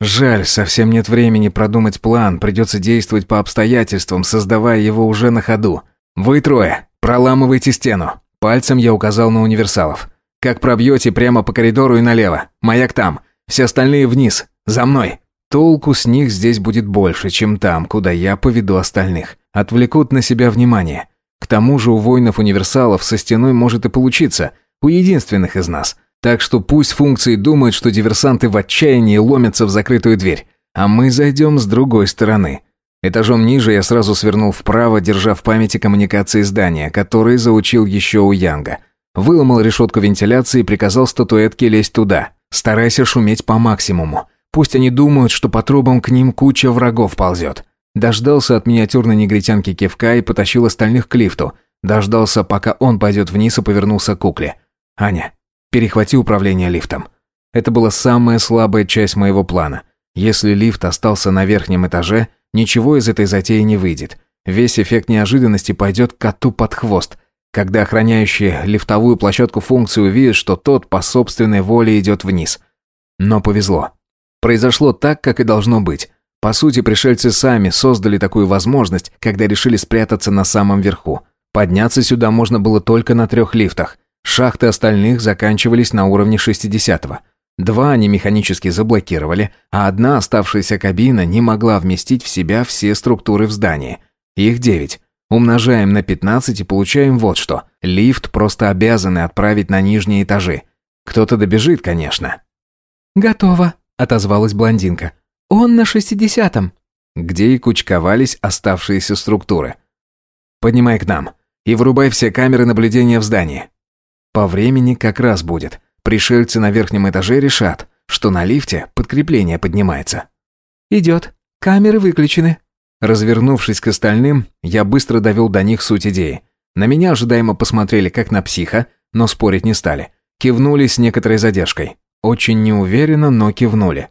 Жаль, совсем нет времени продумать план, придется действовать по обстоятельствам, создавая его уже на ходу. Вы трое, проламывайте стену. Пальцем я указал на универсалов. Как пробьете прямо по коридору и налево. Маяк там. Все остальные вниз. За мной. Толку с них здесь будет больше, чем там, куда я поведу остальных. Отвлекут на себя внимание. К тому же у воинов-универсалов со стеной может и получиться. У единственных из нас. Так что пусть функции думают, что диверсанты в отчаянии ломятся в закрытую дверь. А мы зайдем с другой стороны. Этажом ниже я сразу свернул вправо, держа в памяти коммуникации здания, которые заучил еще у Янга. Выломал решетку вентиляции и приказал статуэтке лезть туда. Старайся шуметь по максимуму. Пусть они думают, что по трубам к ним куча врагов ползет. Дождался от миниатюрной негритянки кивка и потащил остальных к лифту. Дождался, пока он пойдет вниз и повернулся к кукле. «Аня, перехвати управление лифтом». Это была самая слабая часть моего плана. Если лифт остался на верхнем этаже, Ничего из этой затеи не выйдет. Весь эффект неожиданности пойдет коту под хвост, когда охраняющие лифтовую площадку функции увидят, что тот по собственной воле идет вниз. Но повезло. Произошло так, как и должно быть. По сути, пришельцы сами создали такую возможность, когда решили спрятаться на самом верху. Подняться сюда можно было только на трех лифтах. Шахты остальных заканчивались на уровне 60-го. Два они механически заблокировали, а одна оставшаяся кабина не могла вместить в себя все структуры в здании. Их девять. Умножаем на 15 и получаем вот что. Лифт просто обязаны отправить на нижние этажи. Кто-то добежит, конечно. «Готово», — отозвалась блондинка. «Он на шестидесятом». Где и кучковались оставшиеся структуры. «Поднимай к нам и врубай все камеры наблюдения в здании». По времени как раз будет. Пришельцы на верхнем этаже решат, что на лифте подкрепление поднимается. «Идет. Камеры выключены». Развернувшись к остальным, я быстро довел до них суть идеи. На меня ожидаемо посмотрели как на психа, но спорить не стали. Кивнули с некоторой задержкой. Очень неуверенно, но кивнули.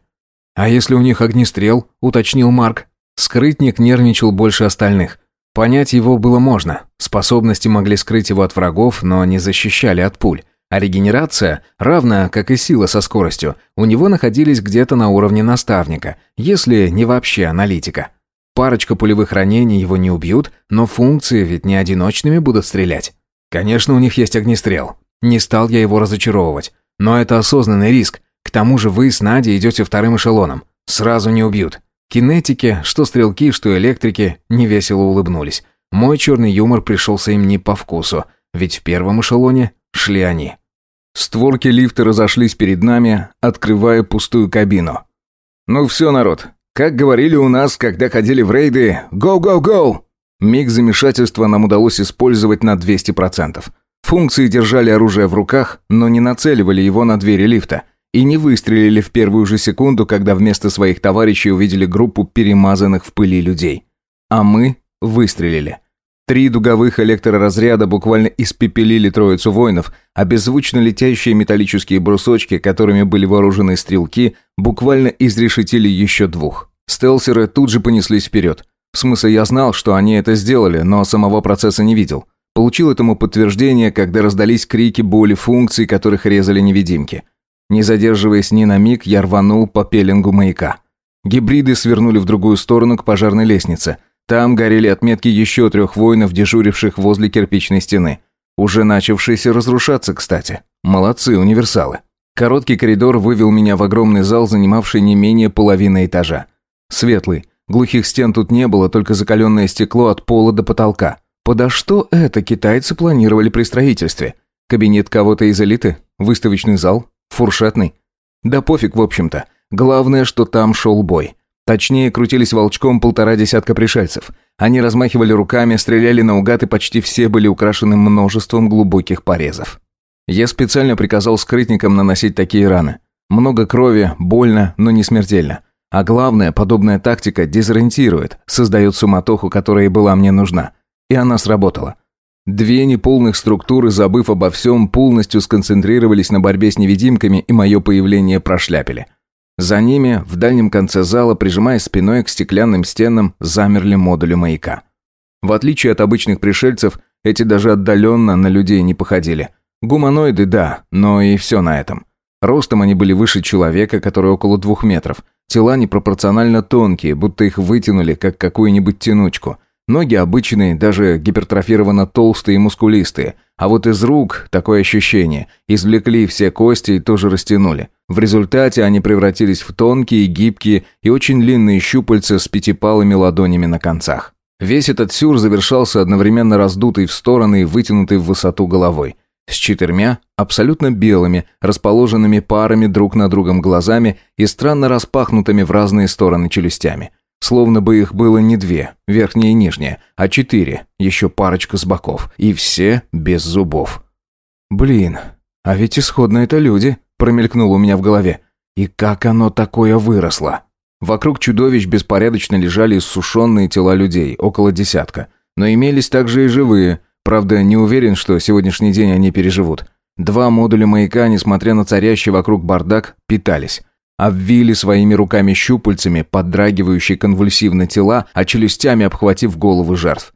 «А если у них огнестрел?» – уточнил Марк. Скрытник нервничал больше остальных. Понять его было можно. Способности могли скрыть его от врагов, но не защищали от пуль. А регенерация, равная, как и сила со скоростью, у него находились где-то на уровне наставника, если не вообще аналитика. Парочка пулевых ранений его не убьют, но функции ведь не одиночными будут стрелять. Конечно, у них есть огнестрел. Не стал я его разочаровывать. Но это осознанный риск. К тому же вы с Надей идете вторым эшелоном. Сразу не убьют. Кинетики, что стрелки, что электрики, невесело улыбнулись. Мой черный юмор пришелся им не по вкусу, ведь в первом эшелоне шли они. Створки лифта разошлись перед нами, открывая пустую кабину. «Ну все, народ, как говорили у нас, когда ходили в рейды, «Гоу-гоу-гоу!» Миг замешательства нам удалось использовать на 200%. Функции держали оружие в руках, но не нацеливали его на двери лифта и не выстрелили в первую же секунду, когда вместо своих товарищей увидели группу перемазанных в пыли людей. А мы выстрелили. Три дуговых электроразряда буквально испепелили троицу воинов, а беззвучно летящие металлические брусочки, которыми были вооружены стрелки, буквально изрешетили еще двух. Стелсеры тут же понеслись вперед. В смысле, я знал, что они это сделали, но самого процесса не видел. Получил этому подтверждение, когда раздались крики боли функций, которых резали невидимки. Не задерживаясь ни на миг, я рванул по пеленгу маяка. Гибриды свернули в другую сторону к пожарной лестнице – там горели отметки еще трех воинов, дежуривших возле кирпичной стены. Уже начавшиеся разрушаться, кстати. Молодцы, универсалы. Короткий коридор вывел меня в огромный зал, занимавший не менее половины этажа. Светлый. Глухих стен тут не было, только закаленное стекло от пола до потолка. Подо что это китайцы планировали при строительстве? Кабинет кого-то из элиты? Выставочный зал? Фуршетный? Да пофиг, в общем-то. Главное, что там шел бой. Точнее, крутились волчком полтора десятка пришельцев. Они размахивали руками, стреляли наугад, и почти все были украшены множеством глубоких порезов. Я специально приказал скрытникам наносить такие раны. Много крови, больно, но не смертельно. А главное, подобная тактика дезориентирует, создает суматоху, которая и была мне нужна. И она сработала. Две неполных структуры, забыв обо всем, полностью сконцентрировались на борьбе с невидимками и мое появление прошляпили. За ними, в дальнем конце зала, прижимая спиной к стеклянным стенам, замерли модули маяка. В отличие от обычных пришельцев, эти даже отдаленно на людей не походили. Гуманоиды, да, но и все на этом. Ростом они были выше человека, который около двух метров. Тела непропорционально тонкие, будто их вытянули, как какую-нибудь тянучку. Ноги обычные, даже гипертрофированно толстые и мускулистые. А вот из рук такое ощущение. Извлекли все кости и тоже растянули. В результате они превратились в тонкие, гибкие и очень длинные щупальца с пятипалыми ладонями на концах. Весь этот сюр завершался одновременно раздутой в стороны и вытянутой в высоту головой с четырьмя абсолютно белыми, расположенными парами друг на другом глазами и странно распахнутыми в разные стороны челюстями. Словно бы их было не две, верхняя и нижняя, а четыре, еще парочка с боков, и все без зубов. «Блин, а ведь исходно это люди», — промелькнуло у меня в голове. «И как оно такое выросло?» Вокруг чудовищ беспорядочно лежали иссушенные тела людей, около десятка. Но имелись также и живые, Правда, не уверен, что сегодняшний день они переживут. Два модуля маяка, несмотря на царящий вокруг бардак, питались. Обвили своими руками-щупальцами поддрагивающие конвульсивно тела, а челюстями обхватив головы жертв.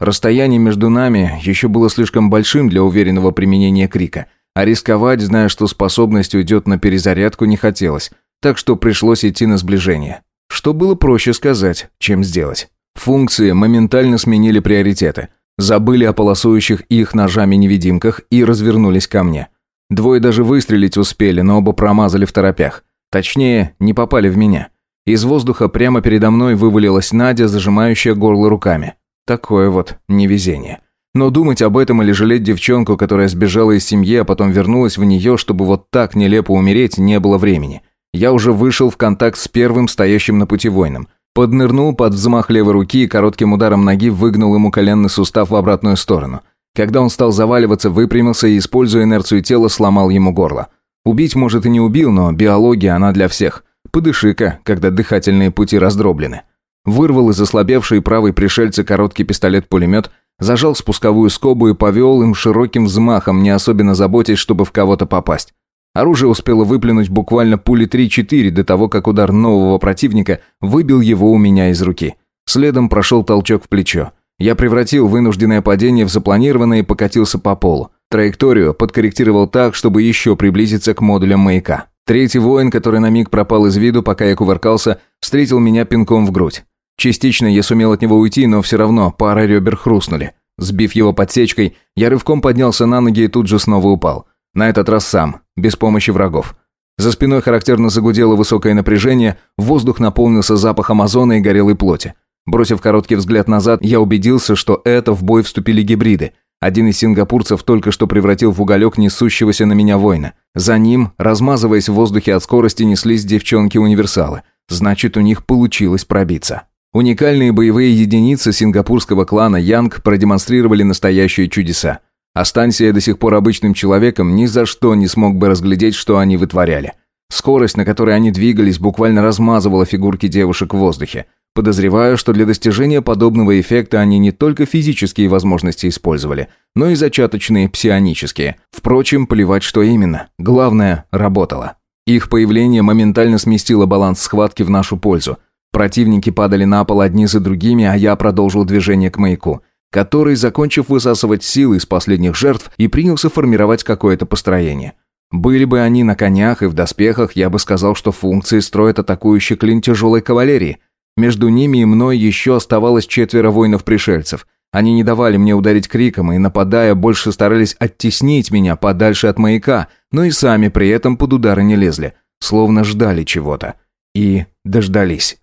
Расстояние между нами еще было слишком большим для уверенного применения крика, а рисковать, зная, что способность уйдет на перезарядку, не хотелось, так что пришлось идти на сближение. Что было проще сказать, чем сделать. Функции моментально сменили приоритеты – Забыли о полосующих их ножами невидимках и развернулись ко мне. Двое даже выстрелить успели, но оба промазали в торопях. Точнее, не попали в меня. Из воздуха прямо передо мной вывалилась Надя, зажимающая горло руками. Такое вот невезение. Но думать об этом или жалеть девчонку, которая сбежала из семьи, а потом вернулась в нее, чтобы вот так нелепо умереть, не было времени. Я уже вышел в контакт с первым стоящим на пути воином. Поднырнул под взмах левой руки и коротким ударом ноги выгнул ему коленный сустав в обратную сторону. Когда он стал заваливаться, выпрямился и, используя инерцию тела, сломал ему горло. Убить, может, и не убил, но биология, она для всех. Подыши-ка, когда дыхательные пути раздроблены. Вырвал из ослабевшей правой пришельца короткий пистолет-пулемет, зажал спусковую скобу и повел им широким взмахом, не особенно заботясь, чтобы в кого-то попасть. Оружие успело выплюнуть буквально пули 3-4 до того, как удар нового противника выбил его у меня из руки. Следом прошел толчок в плечо. Я превратил вынужденное падение в запланированное и покатился по полу. Траекторию подкорректировал так, чтобы еще приблизиться к модулям маяка. Третий воин, который на миг пропал из виду, пока я кувыркался, встретил меня пинком в грудь. Частично я сумел от него уйти, но все равно пара ребер хрустнули. Сбив его подсечкой, я рывком поднялся на ноги и тут же снова упал. На этот раз сам, без помощи врагов. За спиной характерно загудело высокое напряжение, воздух наполнился запахом озона и горелой плоти. Бросив короткий взгляд назад, я убедился, что это в бой вступили гибриды. Один из сингапурцев только что превратил в уголек несущегося на меня воина. За ним, размазываясь в воздухе от скорости, неслись девчонки-универсалы. Значит, у них получилось пробиться. Уникальные боевые единицы сингапурского клана Янг продемонстрировали настоящие чудеса. Останься я до сих пор обычным человеком, ни за что не смог бы разглядеть, что они вытворяли. Скорость, на которой они двигались, буквально размазывала фигурки девушек в воздухе. Подозреваю, что для достижения подобного эффекта они не только физические возможности использовали, но и зачаточные псионические. Впрочем, плевать, что именно. Главное, работало. Их появление моментально сместило баланс схватки в нашу пользу. Противники падали на пол одни за другими, а я продолжил движение к маяку который, закончив высасывать силы из последних жертв, и принялся формировать какое-то построение. Были бы они на конях и в доспехах, я бы сказал, что функции строят атакующий клин тяжелой кавалерии. Между ними и мной еще оставалось четверо воинов-пришельцев. Они не давали мне ударить криком и, нападая, больше старались оттеснить меня подальше от маяка, но и сами при этом под удары не лезли, словно ждали чего-то. И дождались.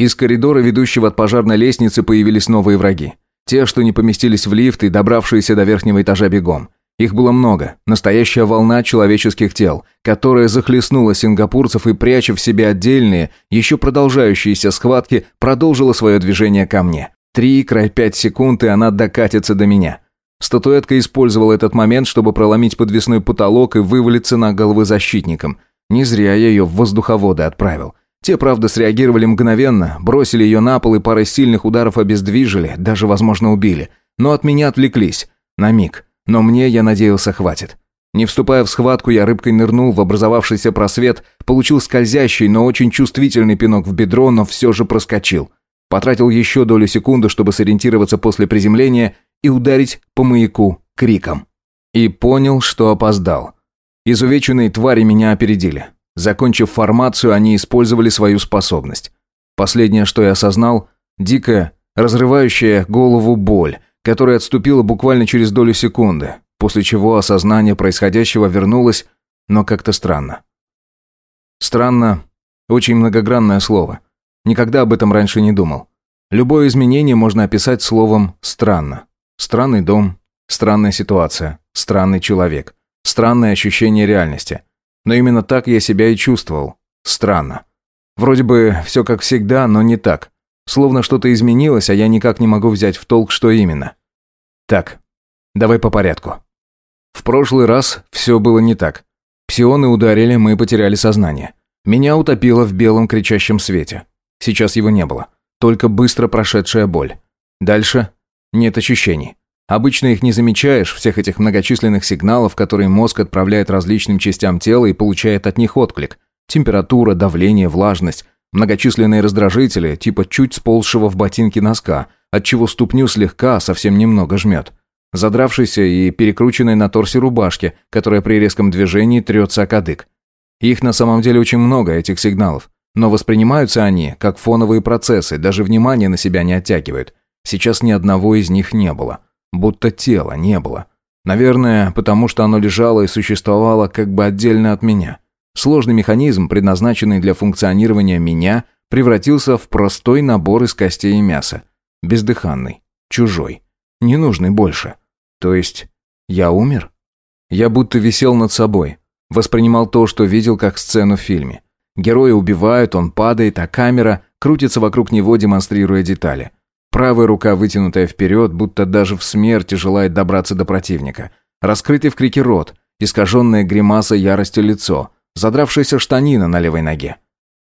Из коридора, ведущего от пожарной лестницы, появились новые враги. Те, что не поместились в лифт и добравшиеся до верхнего этажа бегом. Их было много, настоящая волна человеческих тел, которая захлестнула сингапурцев и, пряча в себе отдельные, еще продолжающиеся схватки, продолжила свое движение ко мне. Три, край пять секунд, и она докатится до меня. Статуэтка использовала этот момент, чтобы проломить подвесной потолок и вывалиться на головы защитникам. Не зря я ее в воздуховоды отправил. Те, правда, среагировали мгновенно, бросили ее на пол и парой сильных ударов обездвижили, даже, возможно, убили. Но от меня отвлеклись. На миг. Но мне, я надеялся, хватит. Не вступая в схватку, я рыбкой нырнул в образовавшийся просвет, получил скользящий, но очень чувствительный пинок в бедро, но все же проскочил. Потратил еще долю секунды, чтобы сориентироваться после приземления и ударить по маяку криком. И понял, что опоздал. Изувеченные твари меня опередили. Закончив формацию, они использовали свою способность. Последнее, что я осознал – дикая, разрывающая голову боль – которая отступила буквально через долю секунды, после чего осознание происходящего вернулось, но как-то странно. Странно – очень многогранное слово. Никогда об этом раньше не думал. Любое изменение можно описать словом «странно». Странный дом, странная ситуация, странный человек, странное ощущение реальности. Но именно так я себя и чувствовал. Странно. Вроде бы все как всегда, но не так. Словно что-то изменилось, а я никак не могу взять в толк, что именно. Так, давай по порядку. В прошлый раз все было не так. Псионы ударили, мы потеряли сознание. Меня утопило в белом кричащем свете. Сейчас его не было. Только быстро прошедшая боль. Дальше нет ощущений. Обычно их не замечаешь, всех этих многочисленных сигналов, которые мозг отправляет различным частям тела и получает от них отклик. Температура, давление, влажность, Многочисленные раздражители, типа чуть сползшего в ботинке носка, отчего ступню слегка, совсем немного жмет. Задравшийся и перекрученной на торсе рубашки, которая при резком движении трется о кадык. Их на самом деле очень много, этих сигналов. Но воспринимаются они, как фоновые процессы, даже внимание на себя не оттягивают. Сейчас ни одного из них не было. Будто тела не было. Наверное, потому что оно лежало и существовало как бы отдельно от меня. Сложный механизм, предназначенный для функционирования меня, превратился в простой набор из костей и мяса. Бездыханный, чужой, ненужный больше. То есть я умер? Я будто висел над собой, воспринимал то, что видел как сцену в фильме. Героя убивают, он падает, а камера крутится вокруг него, демонстрируя детали. Правая рука вытянутая вперед, будто даже в смерти желает добраться до противника. Раскрытый в крике рот, искаженная гримаса ярости лицо – задравшаяся штанина на левой ноге.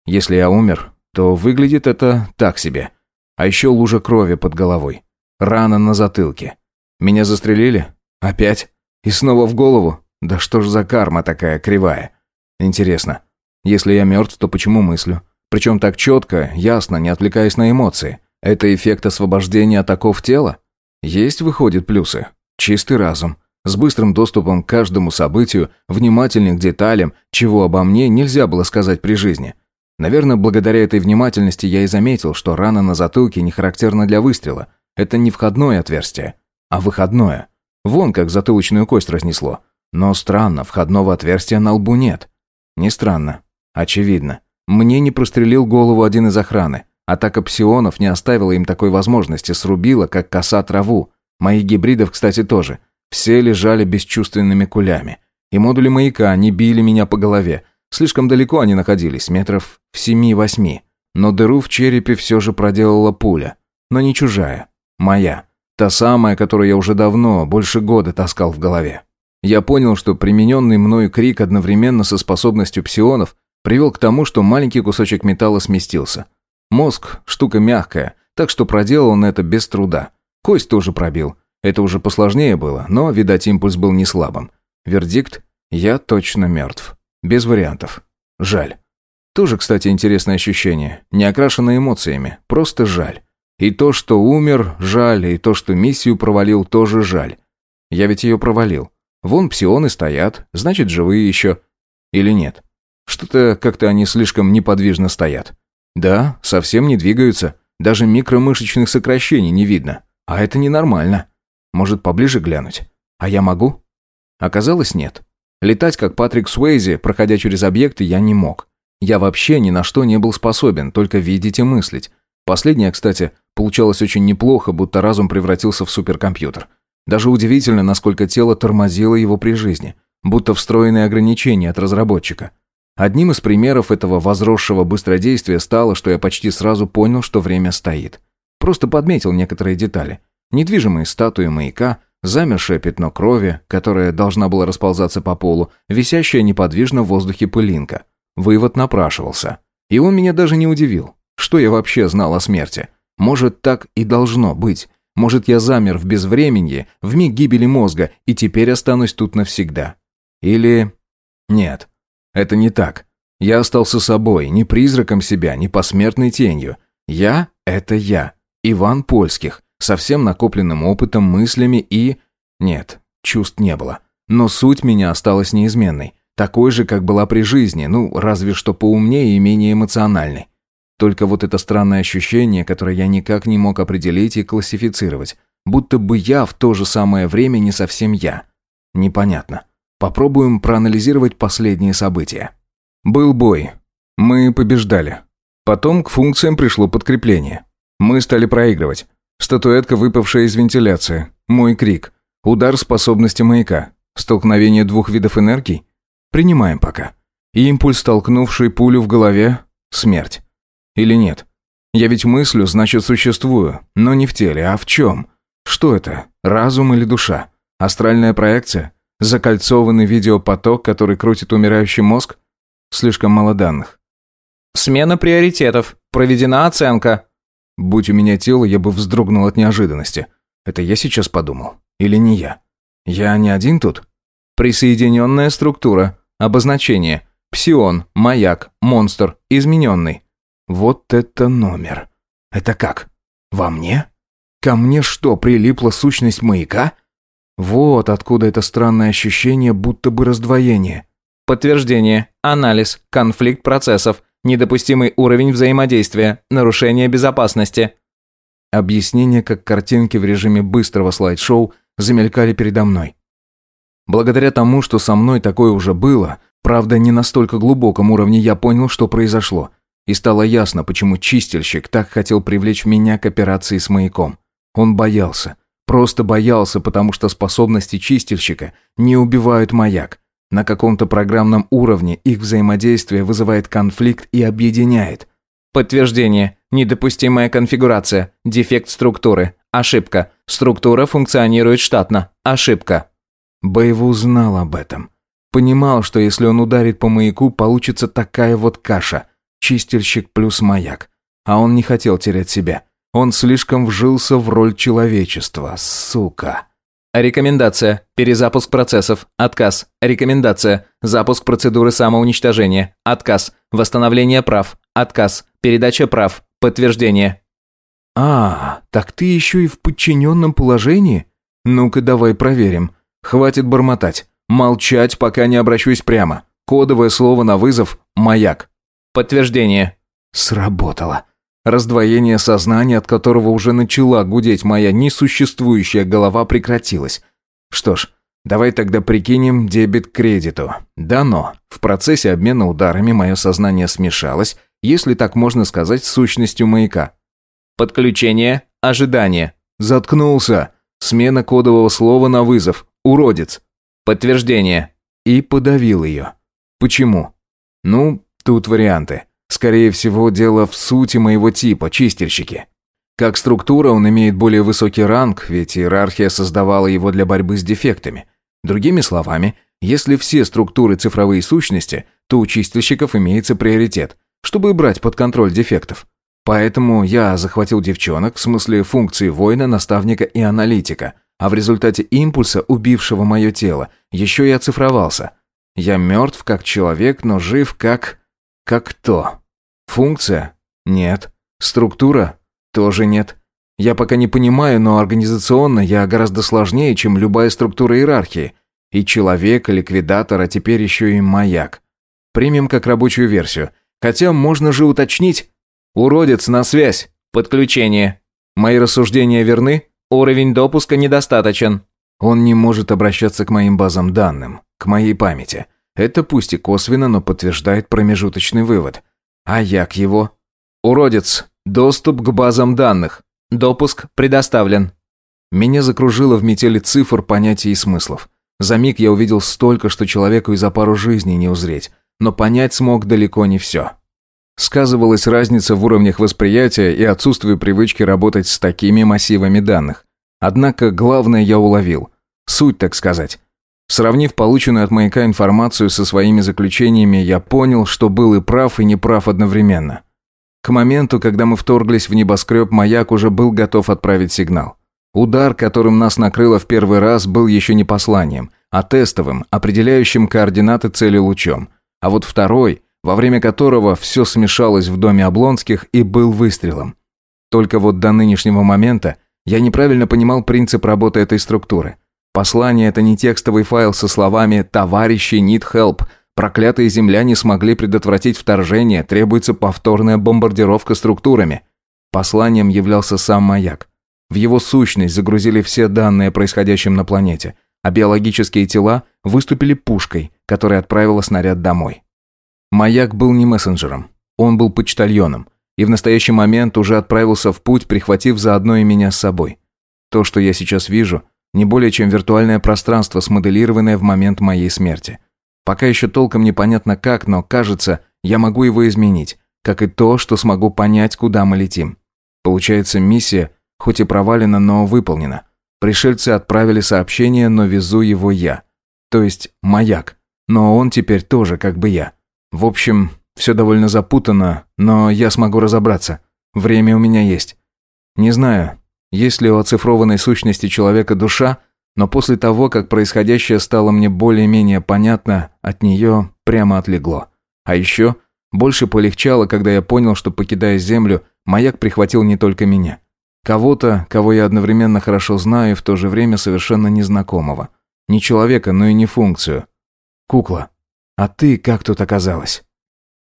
Если я умер, то выглядит это так себе. А еще лужа крови под головой. Рана на затылке. Меня застрелили? Опять? И снова в голову? Да что ж за карма такая кривая? Интересно. Если я мертв, то почему мыслю? Причем так четко, ясно, не отвлекаясь на эмоции. Это эффект освобождения от оков тела? Есть, выходит, плюсы. Чистый разум с быстрым доступом к каждому событию, внимательным к деталям, чего обо мне нельзя было сказать при жизни. Наверное, благодаря этой внимательности я и заметил, что рана на затылке не характерна для выстрела. Это не входное отверстие, а выходное. Вон как затылочную кость разнесло. Но странно, входного отверстия на лбу нет. Не странно. Очевидно. Мне не прострелил голову один из охраны. Атака псионов не оставила им такой возможности, срубила, как коса траву. Моих гибридов, кстати, тоже. Все лежали бесчувственными кулями. И модули маяка не били меня по голове. Слишком далеко они находились, метров в семи-восьми. Но дыру в черепе все же проделала пуля. Но не чужая. Моя. Та самая, которую я уже давно, больше года таскал в голове. Я понял, что примененный мною крик одновременно со способностью псионов привел к тому, что маленький кусочек металла сместился. Мозг – штука мягкая, так что проделал он это без труда. Кость тоже пробил. Это уже посложнее было, но, видать, импульс был не слабым. Вердикт – я точно мертв. Без вариантов. Жаль. Тоже, кстати, интересное ощущение. Не окрашено эмоциями, просто жаль. И то, что умер, жаль, и то, что миссию провалил, тоже жаль. Я ведь ее провалил. Вон псионы стоят, значит, живые еще. Или нет? Что-то как-то они слишком неподвижно стоят. Да, совсем не двигаются. Даже микромышечных сокращений не видно. А это ненормально. Может, поближе глянуть? А я могу? Оказалось, нет. Летать, как Патрик Суэйзи, проходя через объекты, я не мог. Я вообще ни на что не был способен, только видеть и мыслить. Последнее, кстати, получалось очень неплохо, будто разум превратился в суперкомпьютер. Даже удивительно, насколько тело тормозило его при жизни, будто встроенные ограничения от разработчика. Одним из примеров этого возросшего быстродействия стало, что я почти сразу понял, что время стоит. Просто подметил некоторые детали. Недвижимые статуи маяка, замершее пятно крови, которое должна была расползаться по полу, висящая неподвижно в воздухе пылинка. Вывод напрашивался. И он меня даже не удивил. Что я вообще знал о смерти? Может, так и должно быть. Может, я замер в безвременье, в миг гибели мозга, и теперь останусь тут навсегда. Или... Нет, это не так. Я остался собой, не призраком себя, не посмертной тенью. Я — это я, Иван Польских, со всем накопленным опытом, мыслями и... Нет, чувств не было. Но суть меня осталась неизменной. Такой же, как была при жизни, ну, разве что поумнее и менее эмоциональной. Только вот это странное ощущение, которое я никак не мог определить и классифицировать. Будто бы я в то же самое время не совсем я. Непонятно. Попробуем проанализировать последние события. Был бой. Мы побеждали. Потом к функциям пришло подкрепление. Мы стали проигрывать. Статуэтка, выпавшая из вентиляции. Мой крик. Удар способности маяка. Столкновение двух видов энергий. Принимаем пока. Импульс, толкнувший пулю в голове. Смерть. Или нет? Я ведь мыслю, значит существую. Но не в теле, а в чем? Что это? Разум или душа? Астральная проекция? Закольцованный видеопоток, который крутит умирающий мозг? Слишком мало данных. Смена приоритетов. Проведена оценка. Будь у меня тело, я бы вздрогнул от неожиданности. Это я сейчас подумал? Или не я? Я не один тут? Присоединенная структура. Обозначение. Псион, маяк, монстр, измененный. Вот это номер. Это как? Во мне? Ко мне что, прилипла сущность маяка? Вот откуда это странное ощущение, будто бы раздвоение. Подтверждение. Анализ. Конфликт процессов. Недопустимый уровень взаимодействия. Нарушение безопасности. Объяснения, как картинки в режиме быстрого слайд-шоу, замелькали передо мной. Благодаря тому, что со мной такое уже было, правда, не настолько глубоком уровне, я понял, что произошло. И стало ясно, почему чистильщик так хотел привлечь меня к операции с маяком. Он боялся. Просто боялся, потому что способности чистильщика не убивают маяк. На каком-то программном уровне их взаимодействие вызывает конфликт и объединяет. Подтверждение. Недопустимая конфигурация. Дефект структуры. Ошибка. Структура функционирует штатно. Ошибка. Боеву знал об этом. Понимал, что если он ударит по маяку, получится такая вот каша. Чистильщик плюс маяк. А он не хотел терять себя. Он слишком вжился в роль человечества, сука. Рекомендация. Перезапуск процессов. Отказ. Рекомендация. Запуск процедуры самоуничтожения. Отказ. Восстановление прав. Отказ. Передача прав. Подтверждение. А, так ты еще и в подчиненном положении? Ну-ка давай проверим. Хватит бормотать. Молчать, пока не обращусь прямо. Кодовое слово на вызов «Маяк». Подтверждение. Сработало. Раздвоение сознания, от которого уже начала гудеть моя несуществующая голова, прекратилось. Что ж, давай тогда прикинем дебет к кредиту. Дано. В процессе обмена ударами мое сознание смешалось, если так можно сказать, с сущностью маяка. Подключение. Ожидание. Заткнулся. Смена кодового слова на вызов. Уродец. Подтверждение. И подавил ее. Почему? Ну, тут варианты. Скорее всего, дело в сути моего типа, чистильщики. Как структура он имеет более высокий ранг, ведь иерархия создавала его для борьбы с дефектами. Другими словами, если все структуры цифровые сущности, то у чистильщиков имеется приоритет, чтобы брать под контроль дефектов. Поэтому я захватил девчонок, в смысле функции воина, наставника и аналитика, а в результате импульса, убившего мое тело, еще и оцифровался. Я мертв как человек, но жив как... Как кто? Функция? Нет. Структура? Тоже нет. Я пока не понимаю, но организационно я гораздо сложнее, чем любая структура иерархии. И человек, и ликвидатор, а теперь еще и маяк. Примем как рабочую версию. Хотя можно же уточнить. Уродец на связь. Подключение. Мои рассуждения верны? Уровень допуска недостаточен. Он не может обращаться к моим базам данным, к моей памяти. Это пусть и косвенно, но подтверждает промежуточный вывод. А як его? Уродец, Доступ к базам данных. Допуск предоставлен. Меня закружило в метели цифр, понятий и смыслов. За миг я увидел столько, что человеку и за пару жизней не узреть, но понять смог далеко не все. Сказывалась разница в уровнях восприятия и отсутствие привычки работать с такими массивами данных. Однако главное я уловил. Суть, так сказать. Сравнив полученную от маяка информацию со своими заключениями, я понял, что был и прав, и неправ одновременно. К моменту, когда мы вторглись в небоскреб, маяк уже был готов отправить сигнал. Удар, которым нас накрыло в первый раз, был еще не посланием, а тестовым, определяющим координаты цели лучом. А вот второй, во время которого все смешалось в доме Облонских и был выстрелом. Только вот до нынешнего момента я неправильно понимал принцип работы этой структуры. Послание – это не текстовый файл со словами «Товарищи, need help», Проклятые земляне смогли предотвратить вторжение, требуется повторная бомбардировка структурами. Посланием являлся сам маяк. В его сущность загрузили все данные о происходящем на планете, а биологические тела выступили пушкой, которая отправила снаряд домой. Маяк был не мессенджером, он был почтальоном, и в настоящий момент уже отправился в путь, прихватив заодно и меня с собой. То, что я сейчас вижу, не более чем виртуальное пространство, смоделированное в момент моей смерти. Пока еще толком непонятно как, но кажется, я могу его изменить, как и то, что смогу понять, куда мы летим. Получается, миссия Хоть и провалено, но выполнено. Пришельцы отправили сообщение, но везу его я. То есть маяк. Но он теперь тоже как бы я. В общем, все довольно запутанно, но я смогу разобраться. Время у меня есть. Не знаю, есть ли у оцифрованной сущности человека душа, но после того, как происходящее стало мне более-менее понятно, от нее прямо отлегло. А еще больше полегчало, когда я понял, что, покидая Землю, маяк прихватил не только меня. Кого-то, кого я одновременно хорошо знаю и в то же время совершенно незнакомого. Не человека, но и не функцию. Кукла, а ты как тут оказалась?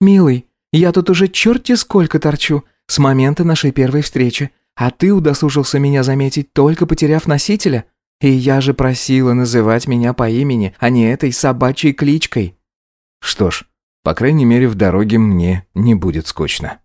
Милый, я тут уже черти сколько торчу, с момента нашей первой встречи, а ты удосужился меня заметить, только потеряв носителя. И я же просила называть меня по имени, а не этой собачьей кличкой. Что ж, по крайней мере, в дороге мне не будет скучно.